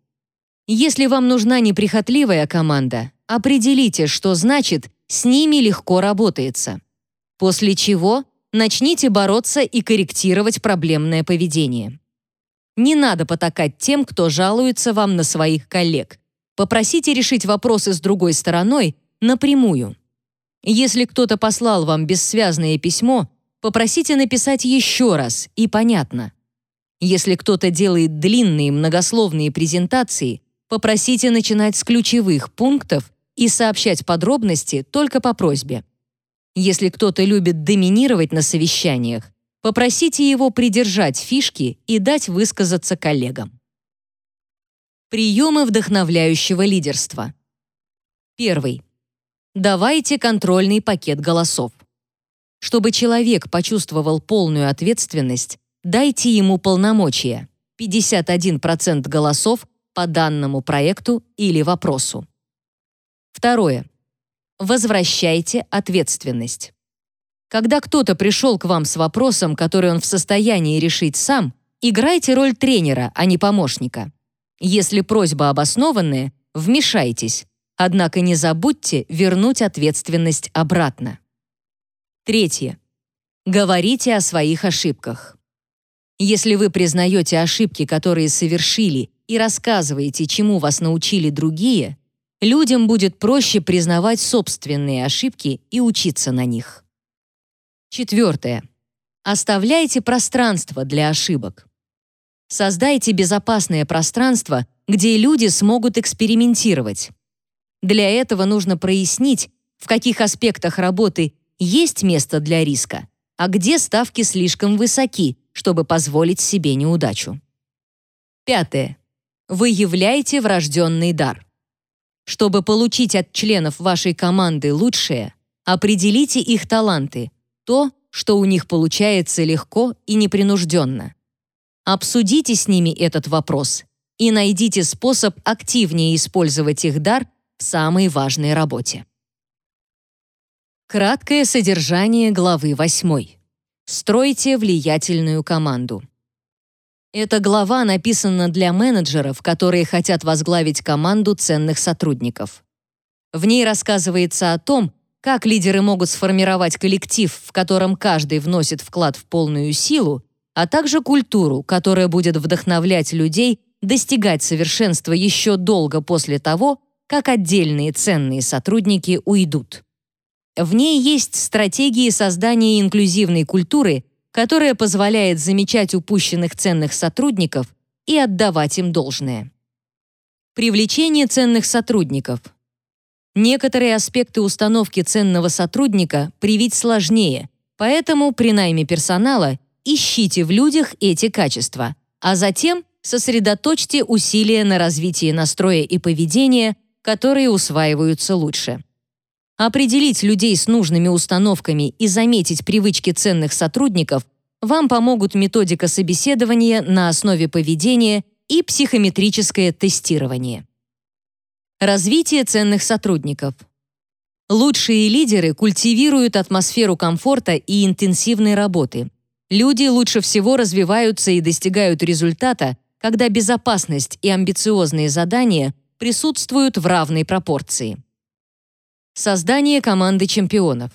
Speaker 1: Если вам нужна неприхотливая команда, определите, что значит «с ними легко работается». После чего начните бороться и корректировать проблемное поведение. Не надо потакать тем, кто жалуется вам на своих коллег. Попросите решить вопросы с другой стороной напрямую. Если кто-то послал вам бессвязное письмо, попросите написать еще раз и понятно. Если кто-то делает длинные многословные презентации, попросите начинать с ключевых пунктов и сообщать подробности только по просьбе. Если кто-то любит доминировать на совещаниях, попросите его придержать фишки и дать высказаться коллегам. Приемы вдохновляющего лидерства. Первый. Давайте контрольный пакет голосов. Чтобы человек почувствовал полную ответственность, дайте ему полномочия. 51% голосов по данному проекту или вопросу. Второе. Возвращайте ответственность. Когда кто-то пришел к вам с вопросом, который он в состоянии решить сам, играйте роль тренера, а не помощника. Если просьба обоснованная, вмешайтесь, однако не забудьте вернуть ответственность обратно. Третье. Говорите о своих ошибках. Если вы признаете ошибки, которые совершили, и рассказываете, чему вас научили другие, людям будет проще признавать собственные ошибки и учиться на них. Четвертое. Оставляйте пространство для ошибок. Создайте безопасное пространство, где люди смогут экспериментировать. Для этого нужно прояснить, в каких аспектах работы есть место для риска, а где ставки слишком высоки, чтобы позволить себе неудачу. Пятое. Выявляйте врожденный дар. Чтобы получить от членов вашей команды лучшее, определите их таланты, то, что у них получается легко и непринужденно. Обсудите с ними этот вопрос и найдите способ активнее использовать их дар в самой важной работе. Краткое содержание главы 8. Стройте влиятельную команду. Эта глава написана для менеджеров, которые хотят возглавить команду ценных сотрудников. В ней рассказывается о том, как лидеры могут сформировать коллектив, в котором каждый вносит вклад в полную силу, а также культуру, которая будет вдохновлять людей достигать совершенства еще долго после того, как отдельные ценные сотрудники уйдут. В ней есть стратегии создания инклюзивной культуры – которая позволяет замечать упущенных ценных сотрудников и отдавать им должное. Привлечение ценных сотрудников. Некоторые аспекты установки ценного сотрудника привить сложнее, поэтому при найме персонала ищите в людях эти качества, а затем сосредоточьте усилия на развитии настроя и поведения, которые усваиваются лучше. Определить людей с нужными установками и заметить привычки ценных сотрудников вам помогут методика собеседования на основе поведения и психометрическое тестирование. Развитие ценных сотрудников. Лучшие лидеры культивируют атмосферу комфорта и интенсивной работы. Люди лучше всего развиваются и достигают результата, когда безопасность и амбициозные задания присутствуют в равной пропорции. Создание команды чемпионов.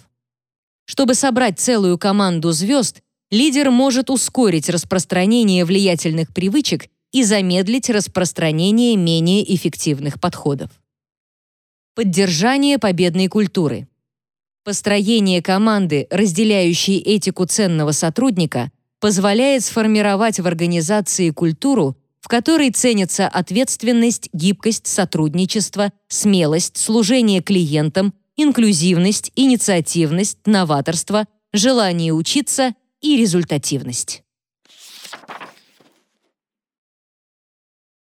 Speaker 1: Чтобы собрать целую команду звезд, лидер может ускорить распространение влиятельных привычек и замедлить распространение менее эффективных подходов. Поддержание победной культуры. Построение команды, разделяющей этику ценного сотрудника, позволяет сформировать в организации культуру, в которой ценятся ответственность, гибкость, сотрудничество, смелость, служение клиентам, инклюзивность, инициативность, новаторство, желание учиться и результативность.